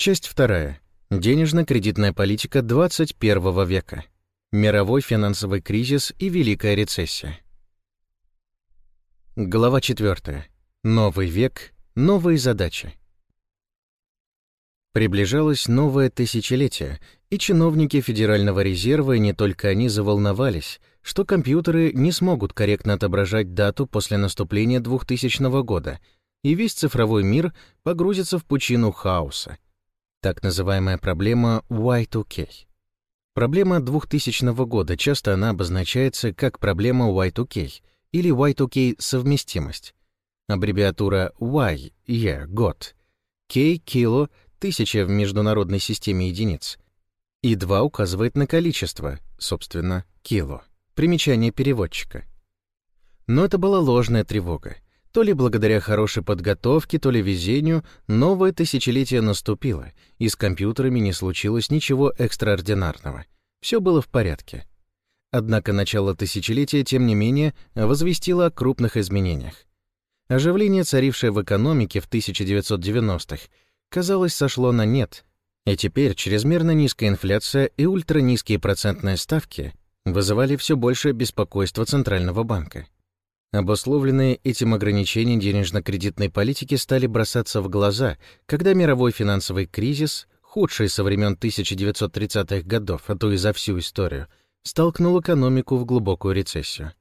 Часть вторая. Денежно-кредитная политика 21 века. Мировой финансовый кризис и Великая рецессия. Глава 4. Новый век, новые задачи. Приближалось новое тысячелетие, и чиновники Федерального резерва, и не только они, заволновались, что компьютеры не смогут корректно отображать дату после наступления 2000 года, и весь цифровой мир погрузится в пучину хаоса. Так называемая проблема Y2K. Проблема 2000 года, часто она обозначается как проблема Y2K или Y2K совместимость. Аббревиатура Y — year, год, K — кило, тысяча в международной системе единиц. И 2 указывает на количество, собственно, кило. Примечание переводчика. Но это была ложная тревога. То ли благодаря хорошей подготовке, то ли везению, новое тысячелетие наступило, и с компьютерами не случилось ничего экстраординарного. Все было в порядке. Однако начало тысячелетия, тем не менее, возвестило о крупных изменениях. Оживление, царившее в экономике в 1990-х, казалось, сошло на нет, и теперь чрезмерно низкая инфляция и ультранизкие процентные ставки вызывали все большее беспокойство Центрального банка. Обусловленные этим ограничения денежно-кредитной политики стали бросаться в глаза, когда мировой финансовый кризис, худший со времен 1930-х годов, а то и за всю историю, столкнул экономику в глубокую рецессию.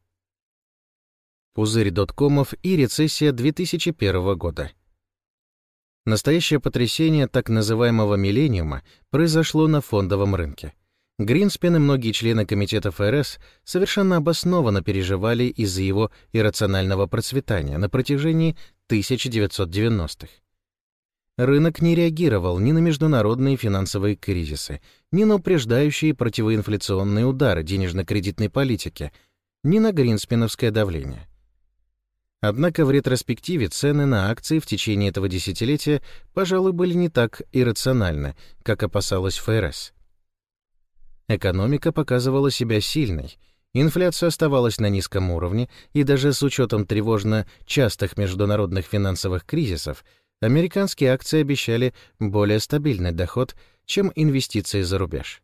Пузырь доткомов и рецессия 2001 года. Настоящее потрясение так называемого «миллениума» произошло на фондовом рынке. Гринспен и многие члены комитета ФРС совершенно обоснованно переживали из-за его иррационального процветания на протяжении 1990-х. Рынок не реагировал ни на международные финансовые кризисы, ни на упреждающие противоинфляционные удары денежно-кредитной политики, ни на гринспеновское давление. Однако в ретроспективе цены на акции в течение этого десятилетия, пожалуй, были не так иррациональны, как опасалась ФРС. Экономика показывала себя сильной, инфляция оставалась на низком уровне, и даже с учетом тревожно частых международных финансовых кризисов, американские акции обещали более стабильный доход, чем инвестиции за рубеж.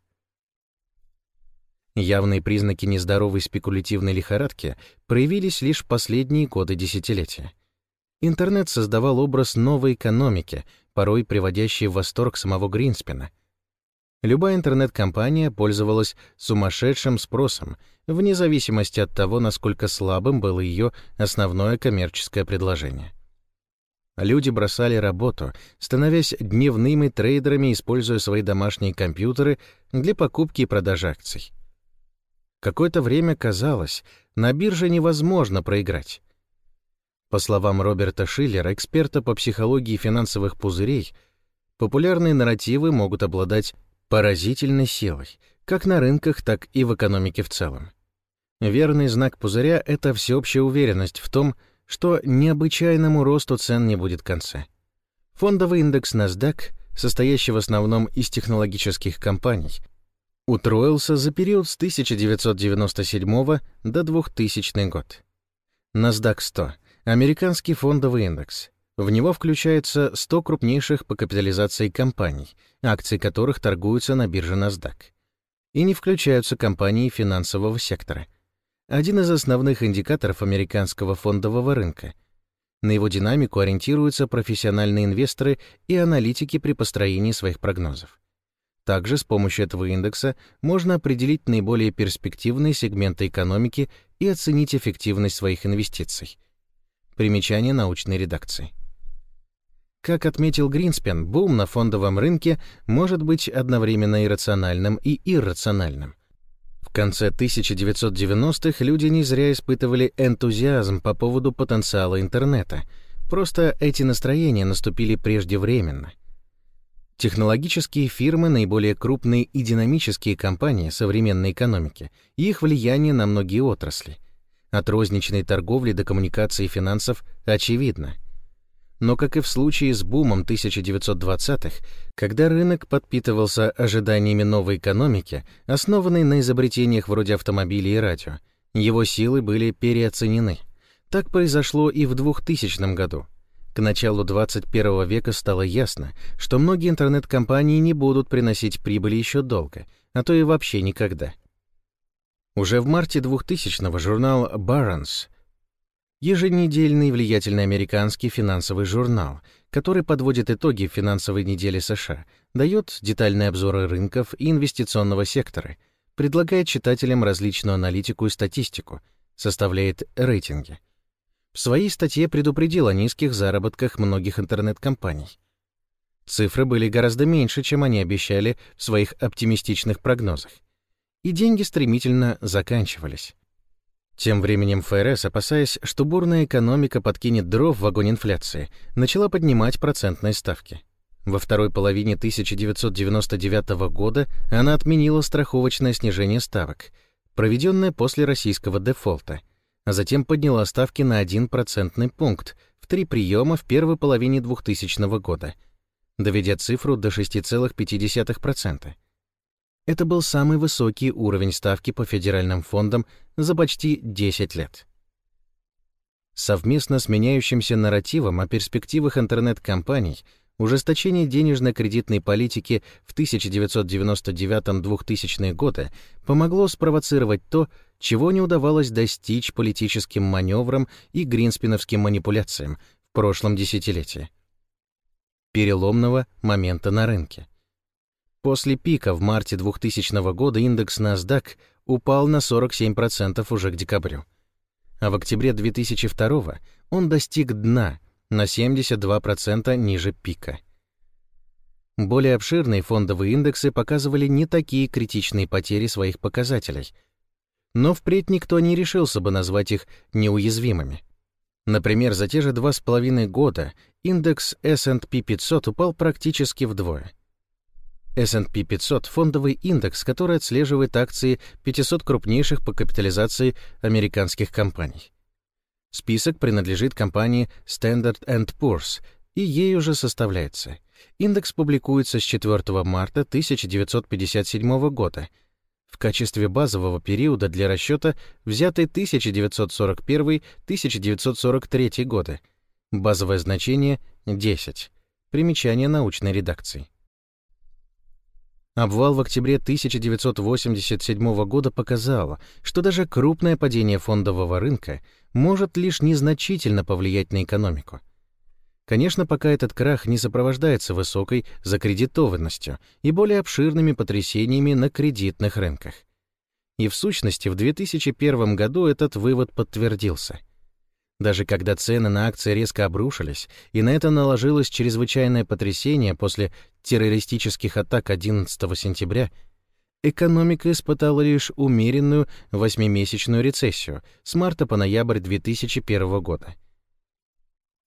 Явные признаки нездоровой спекулятивной лихорадки проявились лишь в последние годы десятилетия. Интернет создавал образ новой экономики, порой приводящий в восторг самого Гринспена — Любая интернет-компания пользовалась сумасшедшим спросом, вне зависимости от того, насколько слабым было ее основное коммерческое предложение. Люди бросали работу, становясь дневными трейдерами, используя свои домашние компьютеры для покупки и продажи акций. Какое-то время казалось, на бирже невозможно проиграть. По словам Роберта Шиллера, эксперта по психологии финансовых пузырей, популярные нарративы могут обладать поразительной силой, как на рынках, так и в экономике в целом. Верный знак пузыря — это всеобщая уверенность в том, что необычайному росту цен не будет конца. Фондовый индекс NASDAQ, состоящий в основном из технологических компаний, утроился за период с 1997 до 2000 год. NASDAQ 100 — американский фондовый индекс, в него включается 100 крупнейших по капитализации компаний, акции которых торгуются на бирже NASDAQ. И не включаются компании финансового сектора. Один из основных индикаторов американского фондового рынка. На его динамику ориентируются профессиональные инвесторы и аналитики при построении своих прогнозов. Также с помощью этого индекса можно определить наиболее перспективные сегменты экономики и оценить эффективность своих инвестиций. Примечание научной редакции. Как отметил Гринспен, бум на фондовом рынке может быть одновременно иррациональным и иррациональным. В конце 1990-х люди не зря испытывали энтузиазм по поводу потенциала интернета. Просто эти настроения наступили преждевременно. Технологические фирмы, наиболее крупные и динамические компании современной экономики, их влияние на многие отрасли. От розничной торговли до коммуникации и финансов очевидно — но, как и в случае с бумом 1920-х, когда рынок подпитывался ожиданиями новой экономики, основанной на изобретениях вроде автомобилей и радио, его силы были переоценены. Так произошло и в 2000 году. К началу 21 века стало ясно, что многие интернет-компании не будут приносить прибыли еще долго, а то и вообще никогда. Уже в марте 2000-го журнал Barron's, еженедельный влиятельный американский финансовый журнал, который подводит итоги финансовой недели США, дает детальные обзоры рынков и инвестиционного сектора, предлагает читателям различную аналитику и статистику, составляет рейтинги — в своей статье предупредил о низких заработках многих интернет-компаний. Цифры были гораздо меньше, чем они обещали в своих оптимистичных прогнозах. И деньги стремительно заканчивались. Тем временем ФРС, опасаясь, что бурная экономика подкинет дров в вагон инфляции, начала поднимать процентные ставки. Во второй половине 1999 года она отменила страховочное снижение ставок, проведенное после российского дефолта — а затем подняла ставки на 1 процентный пункт в три приема в первой половине 2000 года, доведя цифру до 6,5%. Это был самый высокий уровень ставки по федеральным фондам за почти 10 лет. Совместно с меняющимся нарративом о перспективах интернет-компаний ужесточение денежно-кредитной политики в 1999-2000 годы помогло спровоцировать то, чего не удавалось достичь политическим маневрам и гринспиновским манипуляциям в прошлом десятилетии. Переломного момента на рынке. После пика в марте 2000 года индекс NASDAQ упал на 47% уже к декабрю. А в октябре 2002 он достиг дна на 72% ниже пика. Более обширные фондовые индексы показывали не такие критичные потери своих показателей — но впредь никто не решился бы назвать их неуязвимыми. Например, за те же два с половиной года индекс S&P 500 упал практически вдвое. S&P 500 — фондовый индекс, который отслеживает акции 500 крупнейших по капитализации американских компаний. Список принадлежит компании Standard Poor's, и ей уже составляется. Индекс публикуется с 4 марта 1957 года — в качестве базового периода для расчета взяты 1941-1943 годы. Базовое значение — 10. Примечание научной редакции. Обвал в октябре 1987 года показал, что даже крупное падение фондового рынка может лишь незначительно повлиять на экономику. Конечно, пока этот крах не сопровождается высокой закредитованностью и более обширными потрясениями на кредитных рынках. И в сущности, в 2001 году этот вывод подтвердился. Даже когда цены на акции резко обрушились, и на это наложилось чрезвычайное потрясение после террористических атак 11 сентября, экономика испытала лишь умеренную восьмимесячную рецессию с марта по ноябрь 2001 года.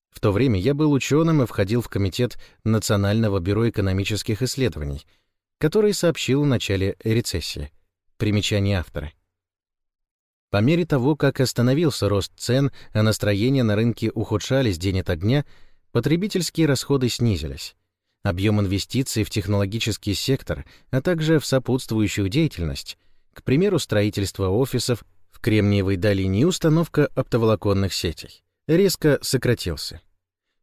В то время я был ученым и входил в комитет Национального бюро экономических исследований, который сообщил в начале рецессии. Примечание автора. По мере того, как остановился рост цен, а настроения на рынке ухудшались день ото дня, потребительские расходы снизились. Объем инвестиций в технологический сектор, а также в сопутствующую деятельность, к примеру, строительство офисов в Кремниевой долине и установка оптоволоконных сетей, резко сократился.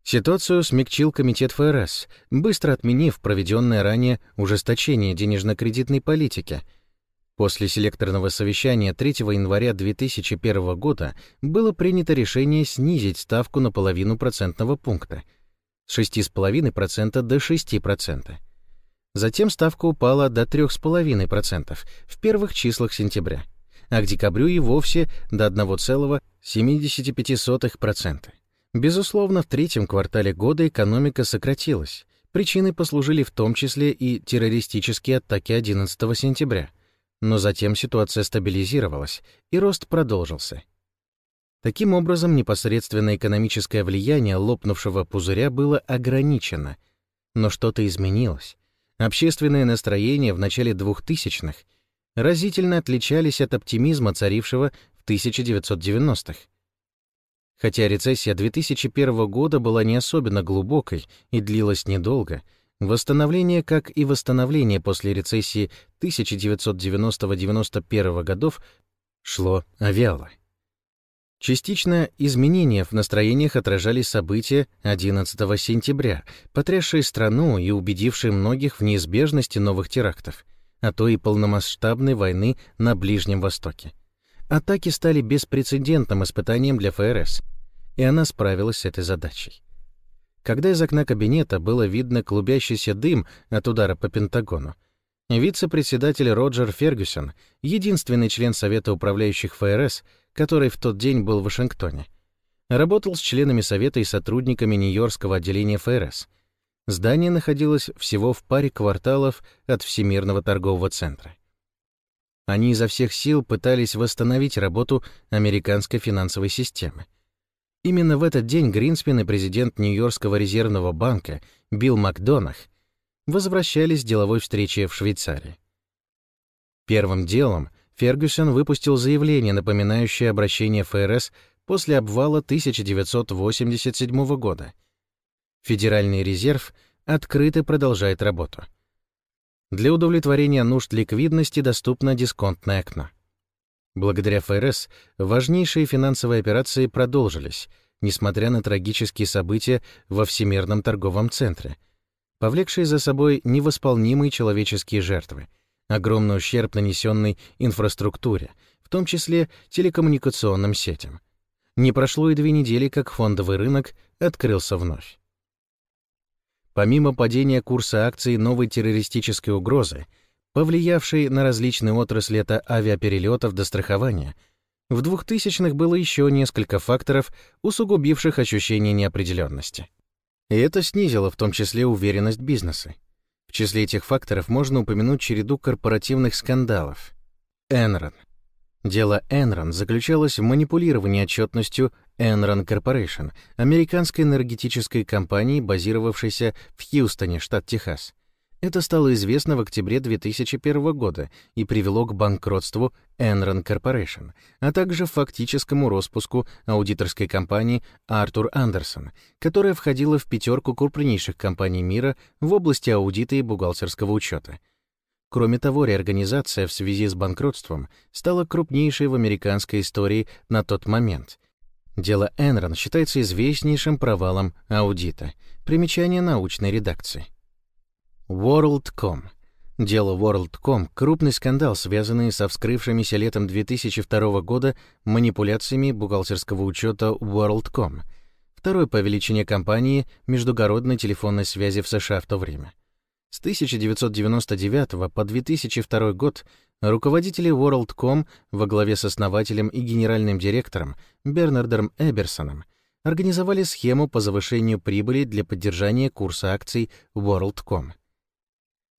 Ситуацию смягчил комитет ФРС, быстро отменив проведенное ранее ужесточение денежно-кредитной политики. После селекторного совещания 3 января 2001 года было принято решение снизить ставку на половину процентного пункта с 6,5% до 6%. Затем ставка упала до 3,5% в первых числах сентября, а к декабрю и вовсе до 1,75%. Безусловно, в третьем квартале года экономика сократилась. Причиной послужили в том числе и террористические атаки 11 сентября. Но затем ситуация стабилизировалась, и рост продолжился. Таким образом, непосредственное экономическое влияние лопнувшего пузыря было ограничено. Но что-то изменилось. Общественные настроения в начале 2000-х разительно отличались от оптимизма, царившего в 1990-х. Хотя рецессия 2001 года была не особенно глубокой и длилась недолго, восстановление, как и восстановление после рецессии 1990-91 годов, шло вяло. Частично изменения в настроениях отражали события 11 сентября, потрясшие страну и убедившие многих в неизбежности новых терактов, а то и полномасштабной войны на Ближнем Востоке. Атаки стали беспрецедентным испытанием для ФРС, и она справилась с этой задачей. Когда из окна кабинета было видно клубящийся дым от удара по Пентагону, вице-председатель Роджер Фергюсон, единственный член Совета управляющих ФРС, который в тот день был в Вашингтоне. Работал с членами Совета и сотрудниками Нью-Йоркского отделения ФРС. Здание находилось всего в паре кварталов от Всемирного торгового центра. Они изо всех сил пытались восстановить работу американской финансовой системы. Именно в этот день Гринспен и президент Нью-Йоркского резервного банка Билл Макдонах возвращались с деловой встречи в Швейцарии. Первым делом Фергюсон выпустил заявление, напоминающее обращение ФРС после обвала 1987 года. Федеральный резерв открыто продолжает работу. Для удовлетворения нужд ликвидности доступно дисконтное окно. Благодаря ФРС важнейшие финансовые операции продолжились, несмотря на трагические события во Всемирном торговом центре, повлекшие за собой невосполнимые человеческие жертвы — огромный ущерб, нанесенный инфраструктуре, в том числе телекоммуникационным сетям. Не прошло и две недели, как фондовый рынок открылся вновь. Помимо падения курса акций новой террористической угрозы, повлиявшей на различные отрасли от авиаперелетов до страхования, в 2000-х было еще несколько факторов, усугубивших ощущение неопределенности. И это снизило в том числе уверенность бизнеса числе этих факторов можно упомянуть череду корпоративных скандалов. Enron. Дело Enron заключалось в манипулировании отчетностью Enron Corporation, американской энергетической компании, базировавшейся в Хьюстоне, штат Техас. Это стало известно в октябре 2001 года и привело к банкротству Enron Corporation, а также фактическому распуску аудиторской компании Arthur Anderson, которая входила в пятерку крупнейших компаний мира в области аудита и бухгалтерского учета. Кроме того, реорганизация в связи с банкротством стала крупнейшей в американской истории на тот момент. Дело Enron считается известнейшим провалом аудита. Примечание научной редакции. WorldCom. Дело WorldCom — крупный скандал, связанный со вскрывшимися летом 2002 года манипуляциями бухгалтерского учета WorldCom, второй по величине компании междугородной телефонной связи в США в то время. С 1999 по 2002 год руководители WorldCom во главе с основателем и генеральным директором Бернардом Эберсоном организовали схему по завышению прибыли для поддержания курса акций WorldCom.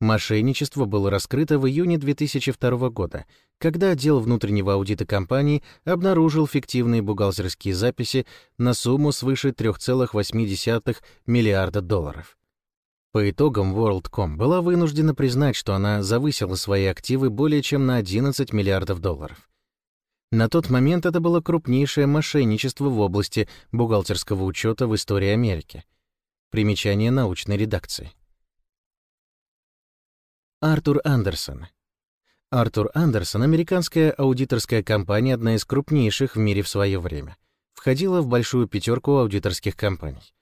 Мошенничество было раскрыто в июне 2002 года, когда отдел внутреннего аудита компании обнаружил фиктивные бухгалтерские записи на сумму свыше 3,8 миллиарда долларов. По итогам WorldCom была вынуждена признать, что она завысила свои активы более чем на 11 миллиардов долларов. На тот момент это было крупнейшее мошенничество в области бухгалтерского учета в истории Америки. Примечание научной редакции. Артур Андерсон. Артур Андерсон — американская аудиторская компания, одна из крупнейших в мире в свое время. Входила в большую пятерку аудиторских компаний.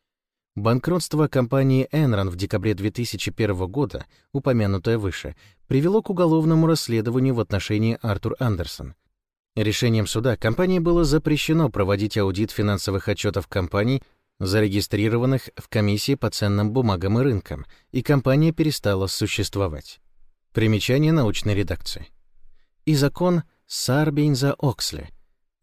Банкротство компании Enron в декабре 2001 года, упомянутое выше, привело к уголовному расследованию в отношении Артур Андерсон. Решением суда компании было запрещено проводить аудит финансовых отчетов компаний, зарегистрированных в комиссии по ценным бумагам и рынкам, и компания перестала существовать. Примечание научной редакции. И закон Сарбейнза-Оксли.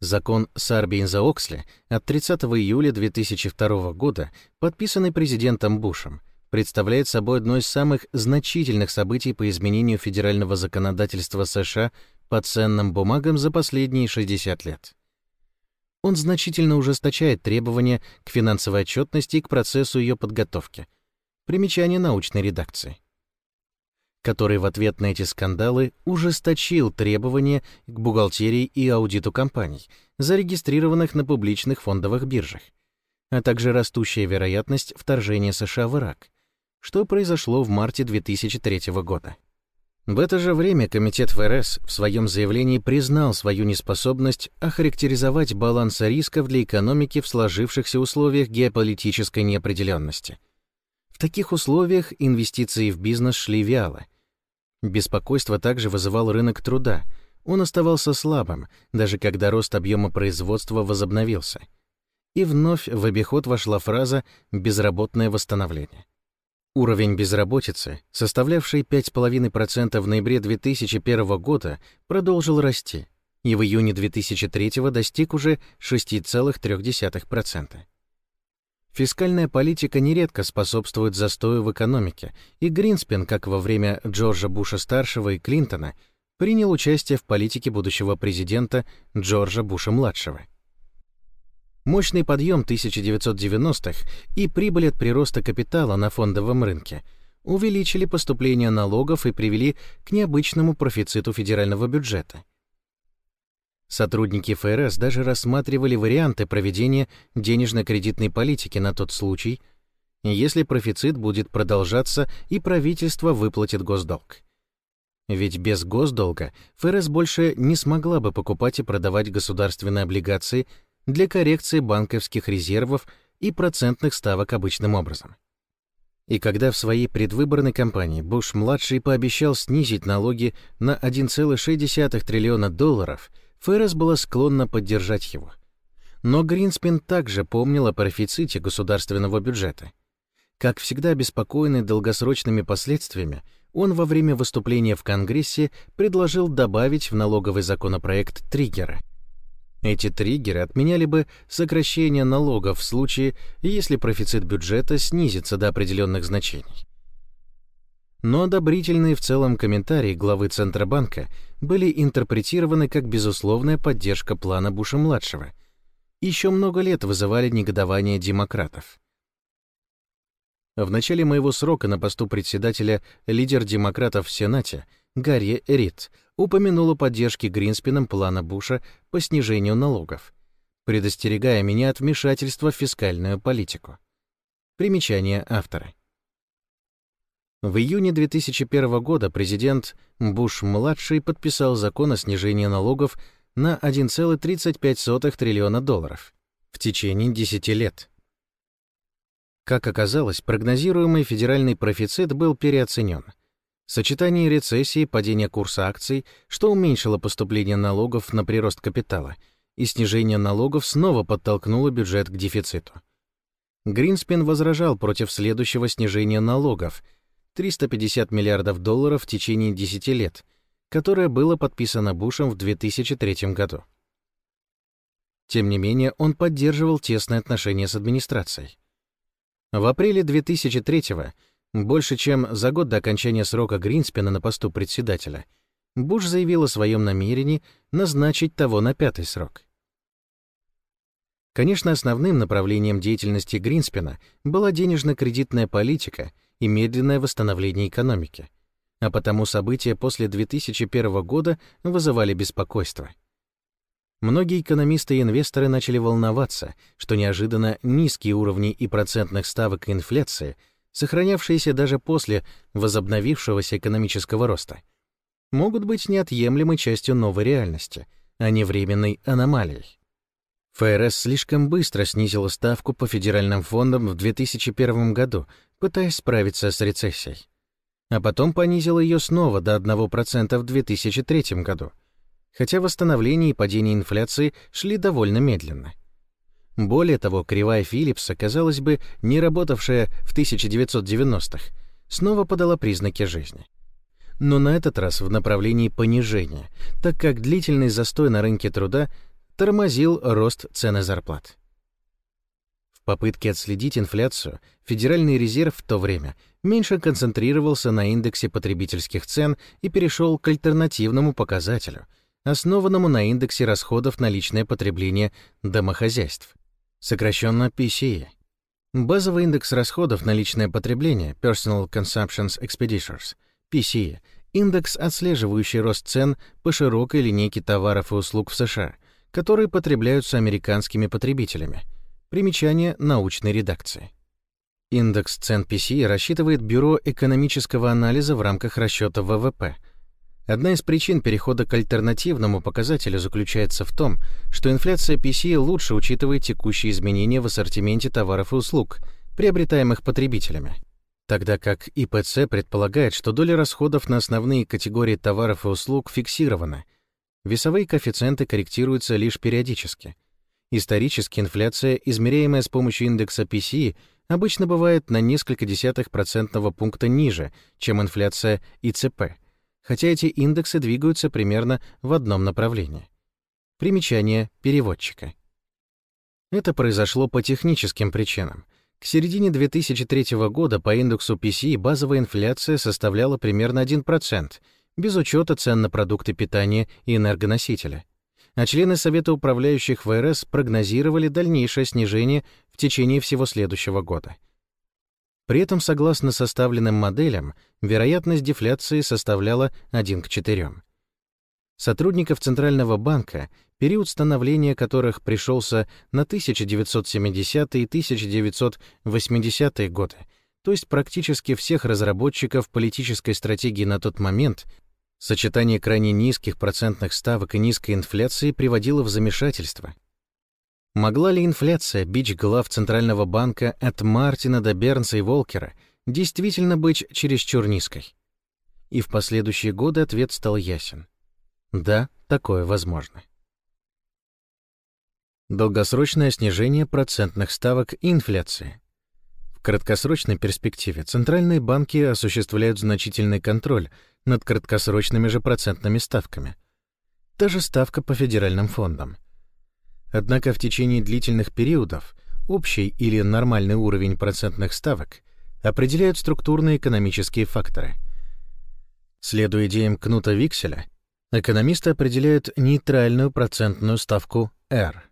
Закон Сарбейнза-Оксли от 30 июля 2002 года, подписанный президентом Бушем, представляет собой одно из самых значительных событий по изменению федерального законодательства США по ценным бумагам за последние 60 лет. Он значительно ужесточает требования к финансовой отчетности и к процессу ее подготовки. Примечание научной редакции который в ответ на эти скандалы ужесточил требования к бухгалтерии и аудиту компаний, зарегистрированных на публичных фондовых биржах, а также растущая вероятность вторжения США в Ирак, что произошло в марте 2003 года. В это же время Комитет ФРС в своем заявлении признал свою неспособность охарактеризовать баланс рисков для экономики в сложившихся условиях геополитической неопределенности. В таких условиях инвестиции в бизнес шли вяло. Беспокойство также вызывал рынок труда. Он оставался слабым, даже когда рост объема производства возобновился. И вновь в обиход вошла фраза «безработное восстановление». Уровень безработицы, составлявший 5,5% в ноябре 2001 года, продолжил расти и в июне 2003 достиг уже 6,3%. Фискальная политика нередко способствует застою в экономике, и Гринспен, как во время Джорджа Буша-старшего и Клинтона, принял участие в политике будущего президента Джорджа Буша-младшего. Мощный подъем 1990-х и прибыль от прироста капитала на фондовом рынке увеличили поступления налогов и привели к необычному профициту федерального бюджета. Сотрудники ФРС даже рассматривали варианты проведения денежно-кредитной политики на тот случай, если профицит будет продолжаться и правительство выплатит госдолг. Ведь без госдолга ФРС больше не смогла бы покупать и продавать государственные облигации для коррекции банковских резервов и процентных ставок обычным образом. И когда в своей предвыборной кампании Буш-младший пообещал снизить налоги на 1,6 триллиона долларов, ФРС была склонна поддержать его. Но Гринспен также помнил о профиците государственного бюджета. Как всегда обеспокоенный долгосрочными последствиями, он во время выступления в Конгрессе предложил добавить в налоговый законопроект триггеры, эти триггеры отменяли бы сокращение налогов в случае, если профицит бюджета снизится до определенных значений. Но одобрительные в целом комментарии главы Центробанка были интерпретированы как безусловная поддержка плана Буша-младшего. Еще много лет вызывали негодование демократов. В начале моего срока на посту председателя лидер демократов в Сенате Гарри Рид упомянул о поддержке Гринспеном плана Буша по снижению налогов, предостерегая меня от вмешательства в фискальную политику. Примечание автора. В июне 2001 года президент Буш-младший подписал закон о снижении налогов на 1,35 триллиона долларов в течение 10 лет. Как оказалось, прогнозируемый федеральный профицит был переоценен — Сочетание рецессии, падения курса акций, что уменьшило поступление налогов на прирост капитала, и снижение налогов снова подтолкнуло бюджет к дефициту. Гринспен возражал против следующего снижения налогов — 350 миллиардов долларов в течение 10 лет, которое было подписано Бушем в 2003 году. Тем не менее, он поддерживал тесные отношения с администрацией. В апреле 2003 года больше чем за год до окончания срока Гринспена на посту председателя, Буш заявил о своем намерении назначить того на пятый срок. Конечно, основным направлением деятельности Гринспена была денежно-кредитная политика и медленное восстановление экономики, а потому события после 2001 года вызывали беспокойство. Многие экономисты и инвесторы начали волноваться, что неожиданно низкие уровни и процентных ставок инфляции – сохранявшиеся даже после возобновившегося экономического роста, могут быть неотъемлемой частью новой реальности, а не временной аномалией. ФРС слишком быстро снизила ставку по федеральным фондам в 2001 году, пытаясь справиться с рецессией. А потом понизила ее снова до 1% в 2003 году, хотя восстановление и падение инфляции шли довольно медленно. Более того, кривая Филлипса, казалось бы, не работавшая в 1990-х, снова подала признаки жизни. Но на этот раз в направлении понижения, так как длительный застой на рынке труда тормозил рост цены зарплат. В попытке отследить инфляцию, Федеральный резерв в то время меньше концентрировался на индексе потребительских цен и перешел к альтернативному показателю, основанному на индексе расходов на личное потребление домохозяйств сокращенно PCE. Базовый индекс расходов на личное потребление Personal Consumption Expenditures, PCE, индекс, отслеживающий рост цен по широкой линейке товаров и услуг в США, которые потребляются американскими потребителями. Примечание научной редакции. Индекс цен PCE рассчитывает Бюро экономического анализа в рамках расчета ВВП, Одна из причин перехода к альтернативному показателю заключается в том, что инфляция PCE лучше учитывает текущие изменения в ассортименте товаров и услуг, приобретаемых потребителями, тогда как ИПЦ предполагает, что доля расходов на основные категории товаров и услуг фиксирована. Весовые коэффициенты корректируются лишь периодически. Исторически инфляция, измеряемая с помощью индекса PCE, обычно бывает на несколько десятых процентного пункта ниже, чем инфляция ИЦП — хотя эти индексы двигаются примерно в одном направлении. Примечание переводчика. Это произошло по техническим причинам. К середине 2003 года по индексу PCE базовая инфляция составляла примерно 1%, без учета цен на продукты питания и энергоносители. А члены Совета управляющих ВРС прогнозировали дальнейшее снижение в течение всего следующего года — при этом, согласно составленным моделям, вероятность дефляции составляла 1 к 4. Сотрудников Центрального банка, период становления которых пришелся на 1970-е и 1980-е годы, то есть практически всех разработчиков политической стратегии на тот момент, сочетание крайне низких процентных ставок и низкой инфляции приводило в замешательство — Могла ли инфляция, бич глав Центрального банка от Мартина до Бернса и Волкера, действительно быть чересчур низкой? И в последующие годы ответ стал ясен. Да, такое возможно. Долгосрочное снижение процентных ставок и инфляции. В краткосрочной перспективе центральные банки осуществляют значительный контроль над краткосрочными же процентными ставками. Та же ставка по федеральным фондам — Однако в течение длительных периодов общий или нормальный уровень процентных ставок определяют структурные экономические факторы. Следуя идеям Кнута Викселя, экономисты определяют нейтральную процентную ставку R.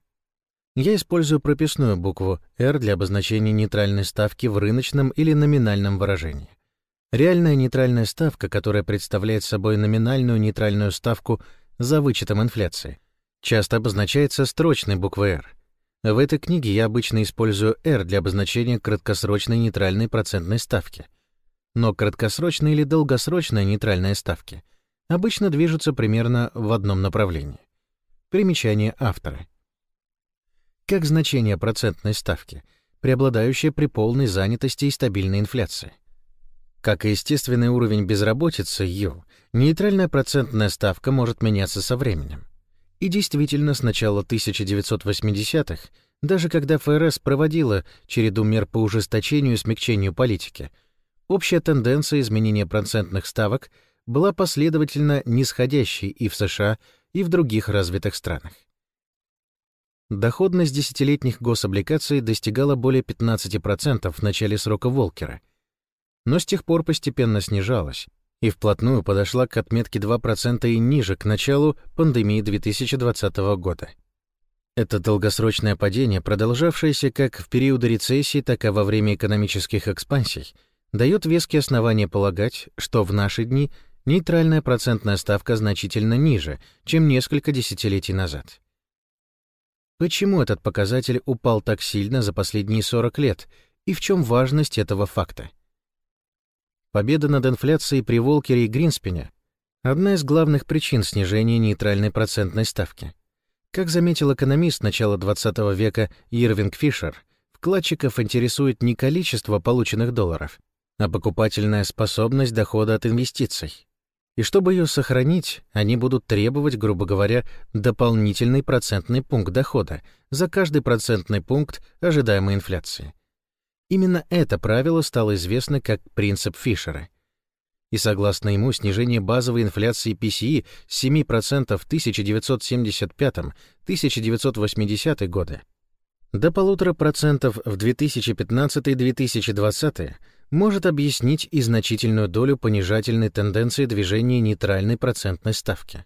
Я использую прописную букву R для обозначения нейтральной ставки в рыночном или номинальном выражении. Реальная нейтральная ставка, которая представляет собой номинальную нейтральную ставку за вычетом инфляции — часто обозначается строчной буквой R. В этой книге я обычно использую R для обозначения краткосрочной нейтральной процентной ставки. Но краткосрочная или долгосрочная нейтральные ставки обычно движутся примерно в одном направлении. Примечание автора. Как значение процентной ставки, преобладающее при полной занятости и стабильной инфляции. Как и естественный уровень безработицы U, нейтральная процентная ставка может меняться со временем. И действительно, с начала 1980-х, даже когда ФРС проводила череду мер по ужесточению и смягчению политики, общая тенденция изменения процентных ставок была последовательно нисходящей и в США, и в других развитых странах. Доходность десятилетних гособлигаций достигала более 15% в начале срока Волкера, но с тех пор постепенно снижалась, и вплотную подошла к отметке 2% и ниже к началу пандемии 2020 года. Это долгосрочное падение, продолжавшееся как в периоды рецессии, так и во время экономических экспансий, дает веские основания полагать, что в наши дни нейтральная процентная ставка значительно ниже, чем несколько десятилетий назад. Почему этот показатель упал так сильно за последние 40 лет, и в чем важность этого факта? Победа над инфляцией при Волкере и Гринспене — одна из главных причин снижения нейтральной процентной ставки. Как заметил экономист начала XX века Ирвинг Фишер, вкладчиков интересует не количество полученных долларов, а покупательная способность дохода от инвестиций. И чтобы ее сохранить, они будут требовать, грубо говоря, дополнительный процентный пункт дохода за каждый процентный пункт ожидаемой инфляции. Именно это правило стало известно как принцип Фишера. И согласно ему, снижение базовой инфляции PCE с 7% в 1975-1980 годы до 1,5% в 2015-2020 может объяснить и значительную долю понижательной тенденции движения нейтральной процентной ставки.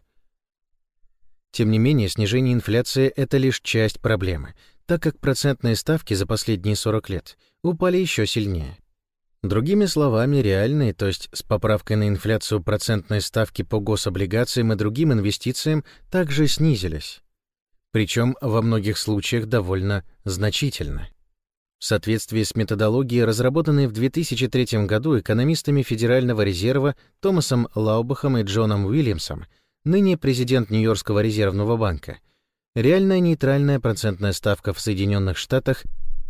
Тем не менее, снижение инфляции — это лишь часть проблемы, так как процентные ставки за последние 40 лет — упали еще сильнее. Другими словами, реальные, то есть с поправкой на инфляцию процентные ставки по гособлигациям и другим инвестициям также снизились. Причем во многих случаях довольно значительно. В соответствии с методологией, разработанной в 2003 году экономистами Федерального резерва Томасом Лаубахом и Джоном Уильямсом, ныне президент Нью-Йоркского резервного банка, реальная нейтральная процентная ставка в Соединенных Штатах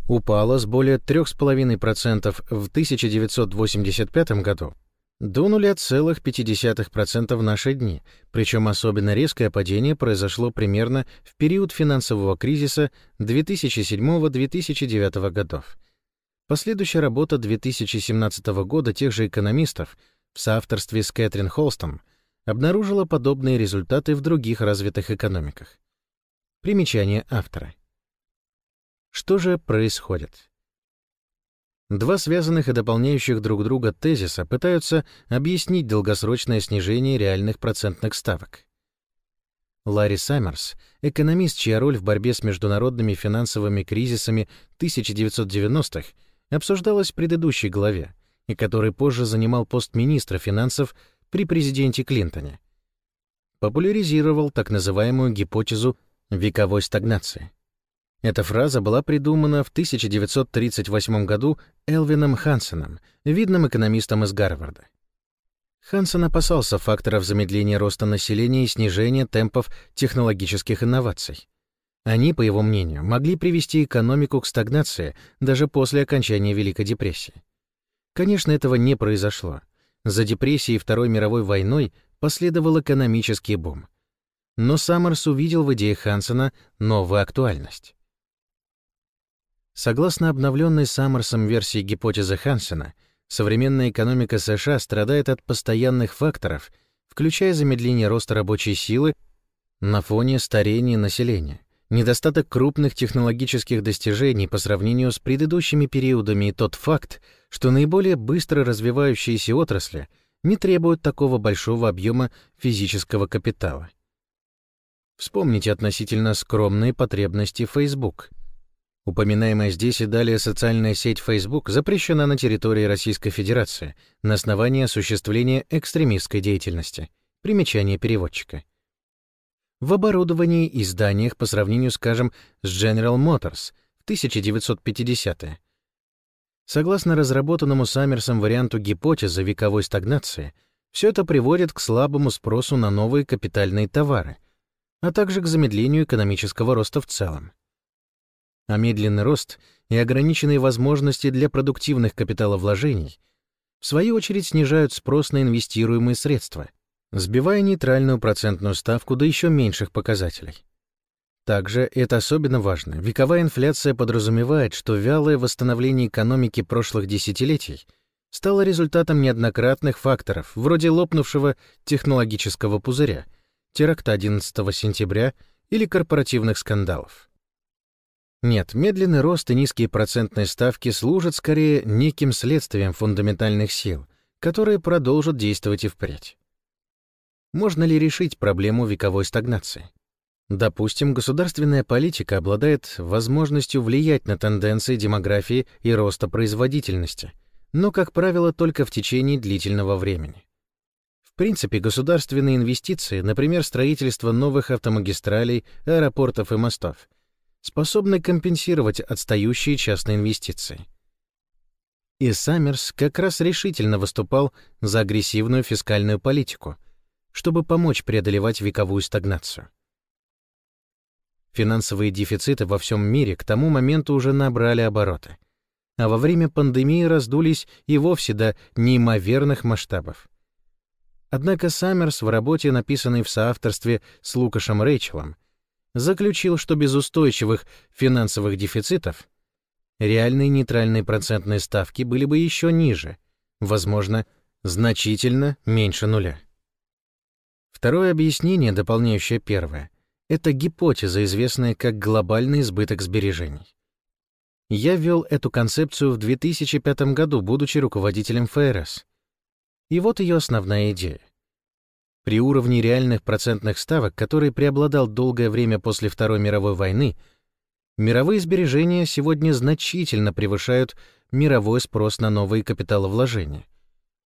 упала с более 3,5% в 1985 году до 0,5% в наши дни, причем особенно резкое падение произошло примерно в период финансового кризиса 2007-2009 годов. Последующая работа 2017 года тех же экономистов в соавторстве с Кэтрин Холстом обнаружила подобные результаты в других развитых экономиках. Примечание автора. Что же происходит? Два связанных и дополняющих друг друга тезиса пытаются объяснить долгосрочное снижение реальных процентных ставок. Ларри Саммерс, экономист, чья роль в борьбе с международными финансовыми кризисами 1990-х обсуждалась в предыдущей главе, и который позже занимал пост министра финансов при президенте Клинтоне, популяризировал так называемую гипотезу вековой стагнации. Эта фраза была придумана в 1938 году Элвином Хансеном, видным экономистом из Гарварда. Хансен опасался факторов замедления роста населения и снижения темпов технологических инноваций. Они, по его мнению, могли привести экономику к стагнации даже после окончания Великой депрессии. Конечно, этого не произошло. За депрессией Второй мировой войной последовал экономический бум. Но Саммерс увидел в идее Хансена новую актуальность. Согласно обновленной Саммерсом версии гипотезы Хансена, современная экономика США страдает от постоянных факторов, включая замедление роста рабочей силы на фоне старения населения, недостаток крупных технологических достижений по сравнению с предыдущими периодами и тот факт, что наиболее быстро развивающиеся отрасли не требуют такого большого объема физического капитала. Вспомните относительно скромные потребности Facebook — Упоминаемая здесь и далее социальная сеть Facebook запрещена на территории Российской Федерации на основании осуществления экстремистской деятельности. Примечание переводчика. В оборудовании и зданиях по сравнению, скажем, с General Motors в 1950-е. Согласно разработанному Саммерсом варианту гипотезы вековой стагнации, все это приводит к слабому спросу на новые капитальные товары, а также к замедлению экономического роста в целом а медленный рост и ограниченные возможности для продуктивных капиталовложений в свою очередь снижают спрос на инвестируемые средства, сбивая нейтральную процентную ставку до еще меньших показателей. Также, это особенно важно, вековая инфляция подразумевает, что вялое восстановление экономики прошлых десятилетий стало результатом неоднократных факторов, вроде лопнувшего технологического пузыря, теракта 11 сентября или корпоративных скандалов. Нет, медленный рост и низкие процентные ставки служат скорее неким следствием фундаментальных сил, которые продолжат действовать и впредь. Можно ли решить проблему вековой стагнации? Допустим, государственная политика обладает возможностью влиять на тенденции демографии и роста производительности, но, как правило, только в течение длительного времени. В принципе, государственные инвестиции, например, строительство новых автомагистралей, аэропортов и мостов — способны компенсировать отстающие частные инвестиции. И Саммерс как раз решительно выступал за агрессивную фискальную политику, чтобы помочь преодолевать вековую стагнацию. Финансовые дефициты во всем мире к тому моменту уже набрали обороты, а во время пандемии раздулись и вовсе до неимоверных масштабов. Однако Саммерс в работе, написанной в соавторстве с Лукашем Рейчелом, заключил, что без устойчивых финансовых дефицитов реальные нейтральные процентные ставки были бы еще ниже, возможно, значительно меньше нуля. Второе объяснение, дополняющее первое, это гипотеза, известная как глобальный избыток сбережений. Я ввел эту концепцию в 2005 году, будучи руководителем ФРС. И вот ее основная идея. При уровне реальных процентных ставок, который преобладал долгое время после Второй мировой войны, мировые сбережения сегодня значительно превышают мировой спрос на новые капиталовложения,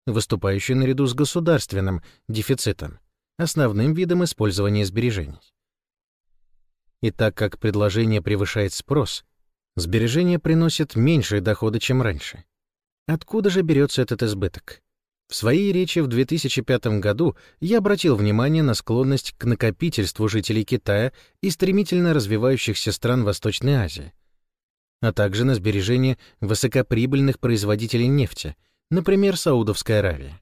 выступающие наряду с государственным дефицитом, основным видом использования сбережений. И так как предложение превышает спрос, Сбережения приносят меньшие доходы, чем раньше. Откуда же берется этот избыток? В своей речи в 2005 году я обратил внимание на склонность к накопительству жителей Китая и стремительно развивающихся стран Восточной Азии, а также на сбережение высокоприбыльных производителей нефти, например, Саудовской Аравии.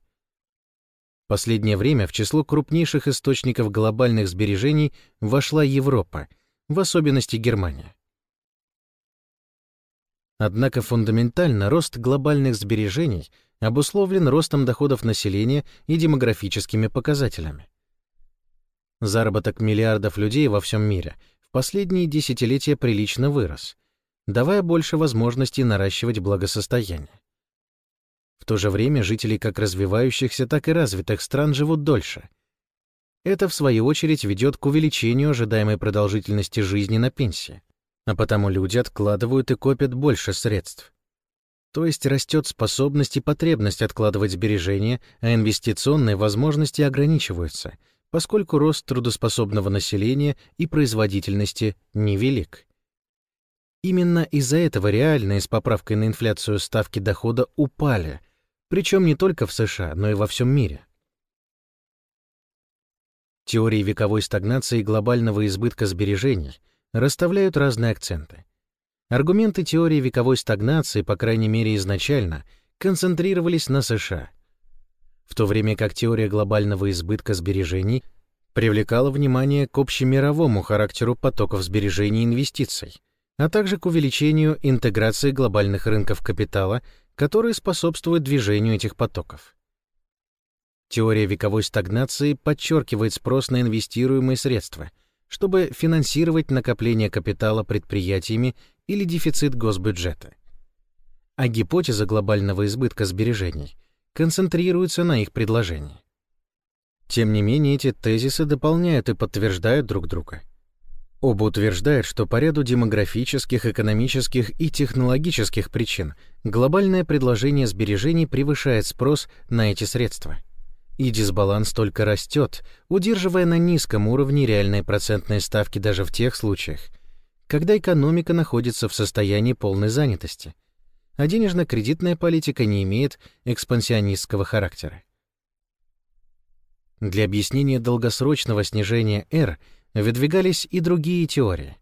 Последнее время в число крупнейших источников глобальных сбережений вошла Европа, в особенности Германия. Однако фундаментально рост глобальных сбережений обусловлен ростом доходов населения и демографическими показателями. Заработок миллиардов людей во всем мире в последние десятилетия прилично вырос, давая больше возможностей наращивать благосостояние. В то же время жители как развивающихся, так и развитых стран живут дольше. Это, в свою очередь, ведет к увеличению ожидаемой продолжительности жизни на пенсии, а потому люди откладывают и копят больше средств. То есть растет способность и потребность откладывать сбережения, а инвестиционные возможности ограничиваются, поскольку рост трудоспособного населения и производительности невелик. Именно из-за этого реальные с поправкой на инфляцию ставки дохода упали, причем не только в США, но и во всем мире. Теории вековой стагнации и глобального избытка сбережений расставляют разные акценты. Аргументы теории вековой стагнации, по крайней мере изначально, концентрировались на США, в то время как теория глобального избытка сбережений привлекала внимание к общемировому характеру потоков сбережений и инвестиций — а также к увеличению интеграции глобальных рынков капитала, которые способствуют движению этих потоков. Теория вековой стагнации подчеркивает спрос на инвестируемые средства, чтобы финансировать накопление капитала предприятиями или дефицит госбюджета. А гипотеза глобального избытка сбережений концентрируется на их предложении. Тем не менее, эти тезисы дополняют и подтверждают друг друга — Оба утверждают, что по ряду демографических, экономических и технологических причин глобальное предложение сбережений превышает спрос на эти средства. И дисбаланс только растет, удерживая на низком уровне реальные процентные ставки даже в тех случаях, когда экономика находится в состоянии полной занятости, а денежно-кредитная политика не имеет экспансионистского характера. Для объяснения долгосрочного снижения R – выдвигались и другие теории.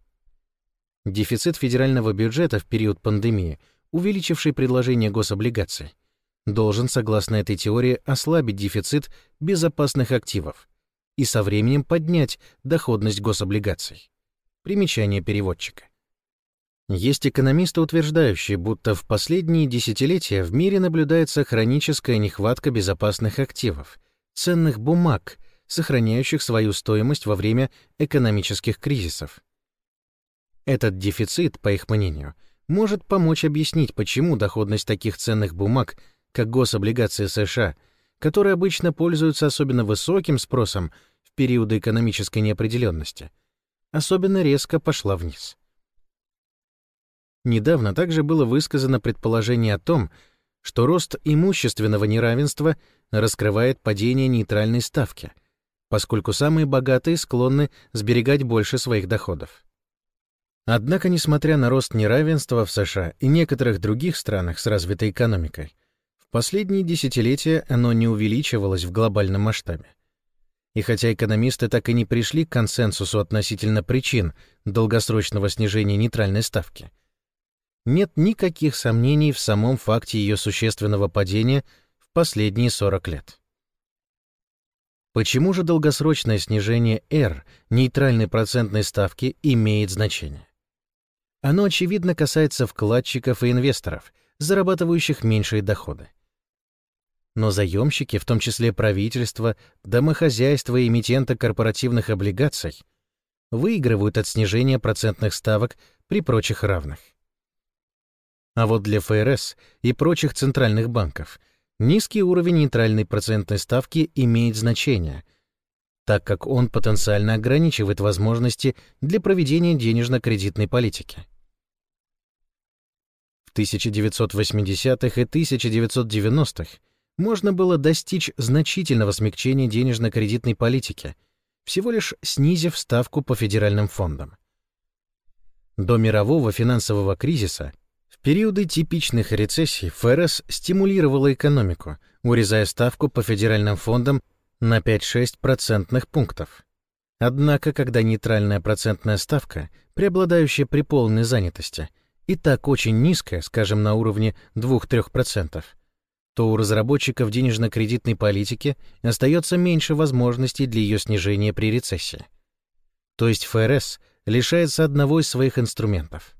Дефицит федерального бюджета в период пандемии, увеличивший предложение гособлигаций, должен, согласно этой теории, ослабить дефицит безопасных активов и со временем поднять доходность гособлигаций. Примечание переводчика. Есть экономисты, утверждающие, будто в последние десятилетия в мире наблюдается хроническая нехватка безопасных активов, ценных бумаг сохраняющих свою стоимость во время экономических кризисов. Этот дефицит, по их мнению, может помочь объяснить, почему доходность таких ценных бумаг, как гособлигации США, которые обычно пользуются особенно высоким спросом в периоды экономической неопределенности, особенно резко пошла вниз. Недавно также было высказано предположение о том, что рост имущественного неравенства раскрывает падение нейтральной ставки, поскольку самые богатые склонны сберегать больше своих доходов. Однако, несмотря на рост неравенства в США и некоторых других странах с развитой экономикой, в последние десятилетия оно не увеличивалось в глобальном масштабе. И хотя экономисты так и не пришли к консенсусу относительно причин долгосрочного снижения нейтральной ставки, нет никаких сомнений в самом факте ее существенного падения в последние 40 лет. Почему же долгосрочное снижение R нейтральной процентной ставки имеет значение? Оно, очевидно, касается вкладчиков и инвесторов, зарабатывающих меньшие доходы. Но заемщики, в том числе правительство, домохозяйства и эмитенты корпоративных облигаций, выигрывают от снижения процентных ставок при прочих равных. А вот для ФРС и прочих центральных банков – Низкий уровень нейтральной процентной ставки имеет значение, так как он потенциально ограничивает возможности для проведения денежно-кредитной политики. В 1980-х и 1990-х можно было достичь значительного смягчения денежно-кредитной политики, всего лишь снизив ставку по федеральным фондам. До мирового финансового кризиса в периоды типичных рецессий ФРС стимулировала экономику, урезая ставку по федеральным фондам на 5-6 процентных пунктов. Однако, когда нейтральная процентная ставка, преобладающая при полной занятости, и так очень низкая, скажем, на уровне 2-3%, то у разработчиков денежно-кредитной политики остается меньше возможностей для ее снижения при рецессии. То есть ФРС лишается одного из своих инструментов.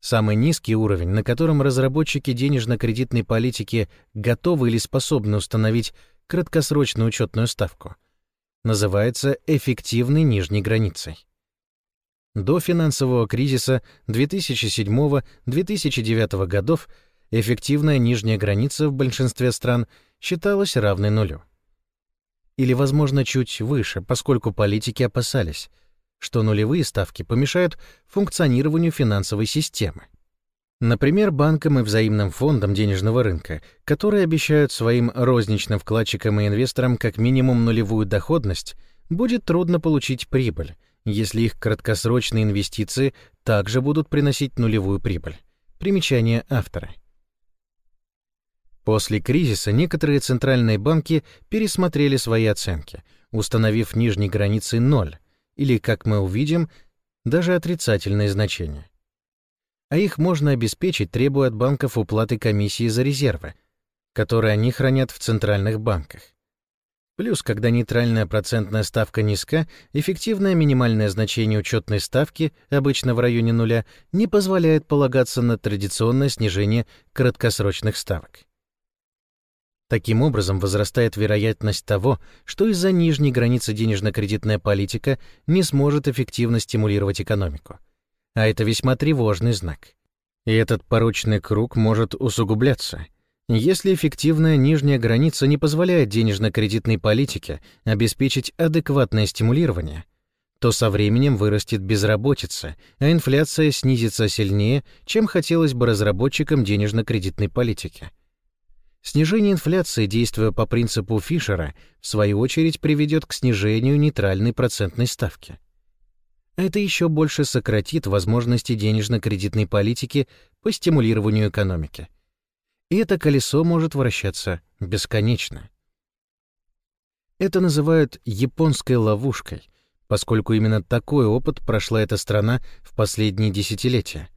Самый низкий уровень, на котором разработчики денежно-кредитной политики готовы или способны установить краткосрочную учетную ставку, называется эффективной нижней границей. До финансового кризиса 2007-2009 годов эффективная нижняя граница в большинстве стран считалась равной нулю. Или, возможно, чуть выше, поскольку политики опасались, что нулевые ставки помешают функционированию финансовой системы. Например, банкам и взаимным фондам денежного рынка, которые обещают своим розничным вкладчикам и инвесторам как минимум нулевую доходность, будет трудно получить прибыль, если их краткосрочные инвестиции также будут приносить нулевую прибыль. Примечание автора. После кризиса некоторые центральные банки пересмотрели свои оценки, установив нижней границей ноль, или, как мы увидим, даже отрицательные значения. А их можно обеспечить, требуя от банков уплаты комиссии за резервы, которые они хранят в центральных банках. Плюс, когда нейтральная процентная ставка низка, эффективное минимальное значение учетной ставки, обычно в районе нуля, не позволяет полагаться на традиционное снижение краткосрочных ставок. Таким образом, возрастает вероятность того, что из-за нижней границы денежно-кредитная политика не сможет эффективно стимулировать экономику. А это весьма тревожный знак. И этот порочный круг может усугубляться. Если эффективная нижняя граница не позволяет денежно-кредитной политике обеспечить адекватное стимулирование, то со временем вырастет безработица, а инфляция снизится сильнее, чем хотелось бы разработчикам денежно-кредитной политики. Снижение инфляции, действуя по принципу Фишера, в свою очередь приведет к снижению нейтральной процентной ставки. Это еще больше сократит возможности денежно-кредитной политики по стимулированию экономики. И это колесо может вращаться бесконечно. Это называют японской ловушкой, поскольку именно такой опыт прошла эта страна в последние десятилетия.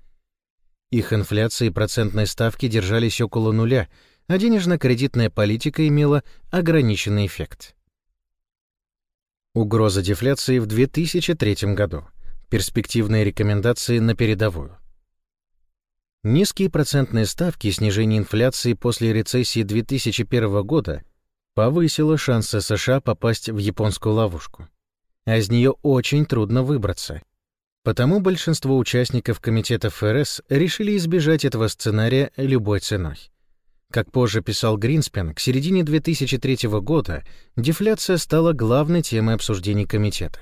Их инфляция и процентные ставки держались около нуля — а денежно-кредитная политика имела ограниченный эффект. Угроза дефляции в 2003 году. Перспективные рекомендации на передовую. Низкие процентные ставки и снижение инфляции после рецессии 2001 года повысило шансы США попасть в японскую ловушку. А из нее очень трудно выбраться. Потому большинство участников комитета ФРС решили избежать этого сценария любой ценой. Как позже писал Гринспен, к середине 2003 года дефляция стала главной темой обсуждений комитета.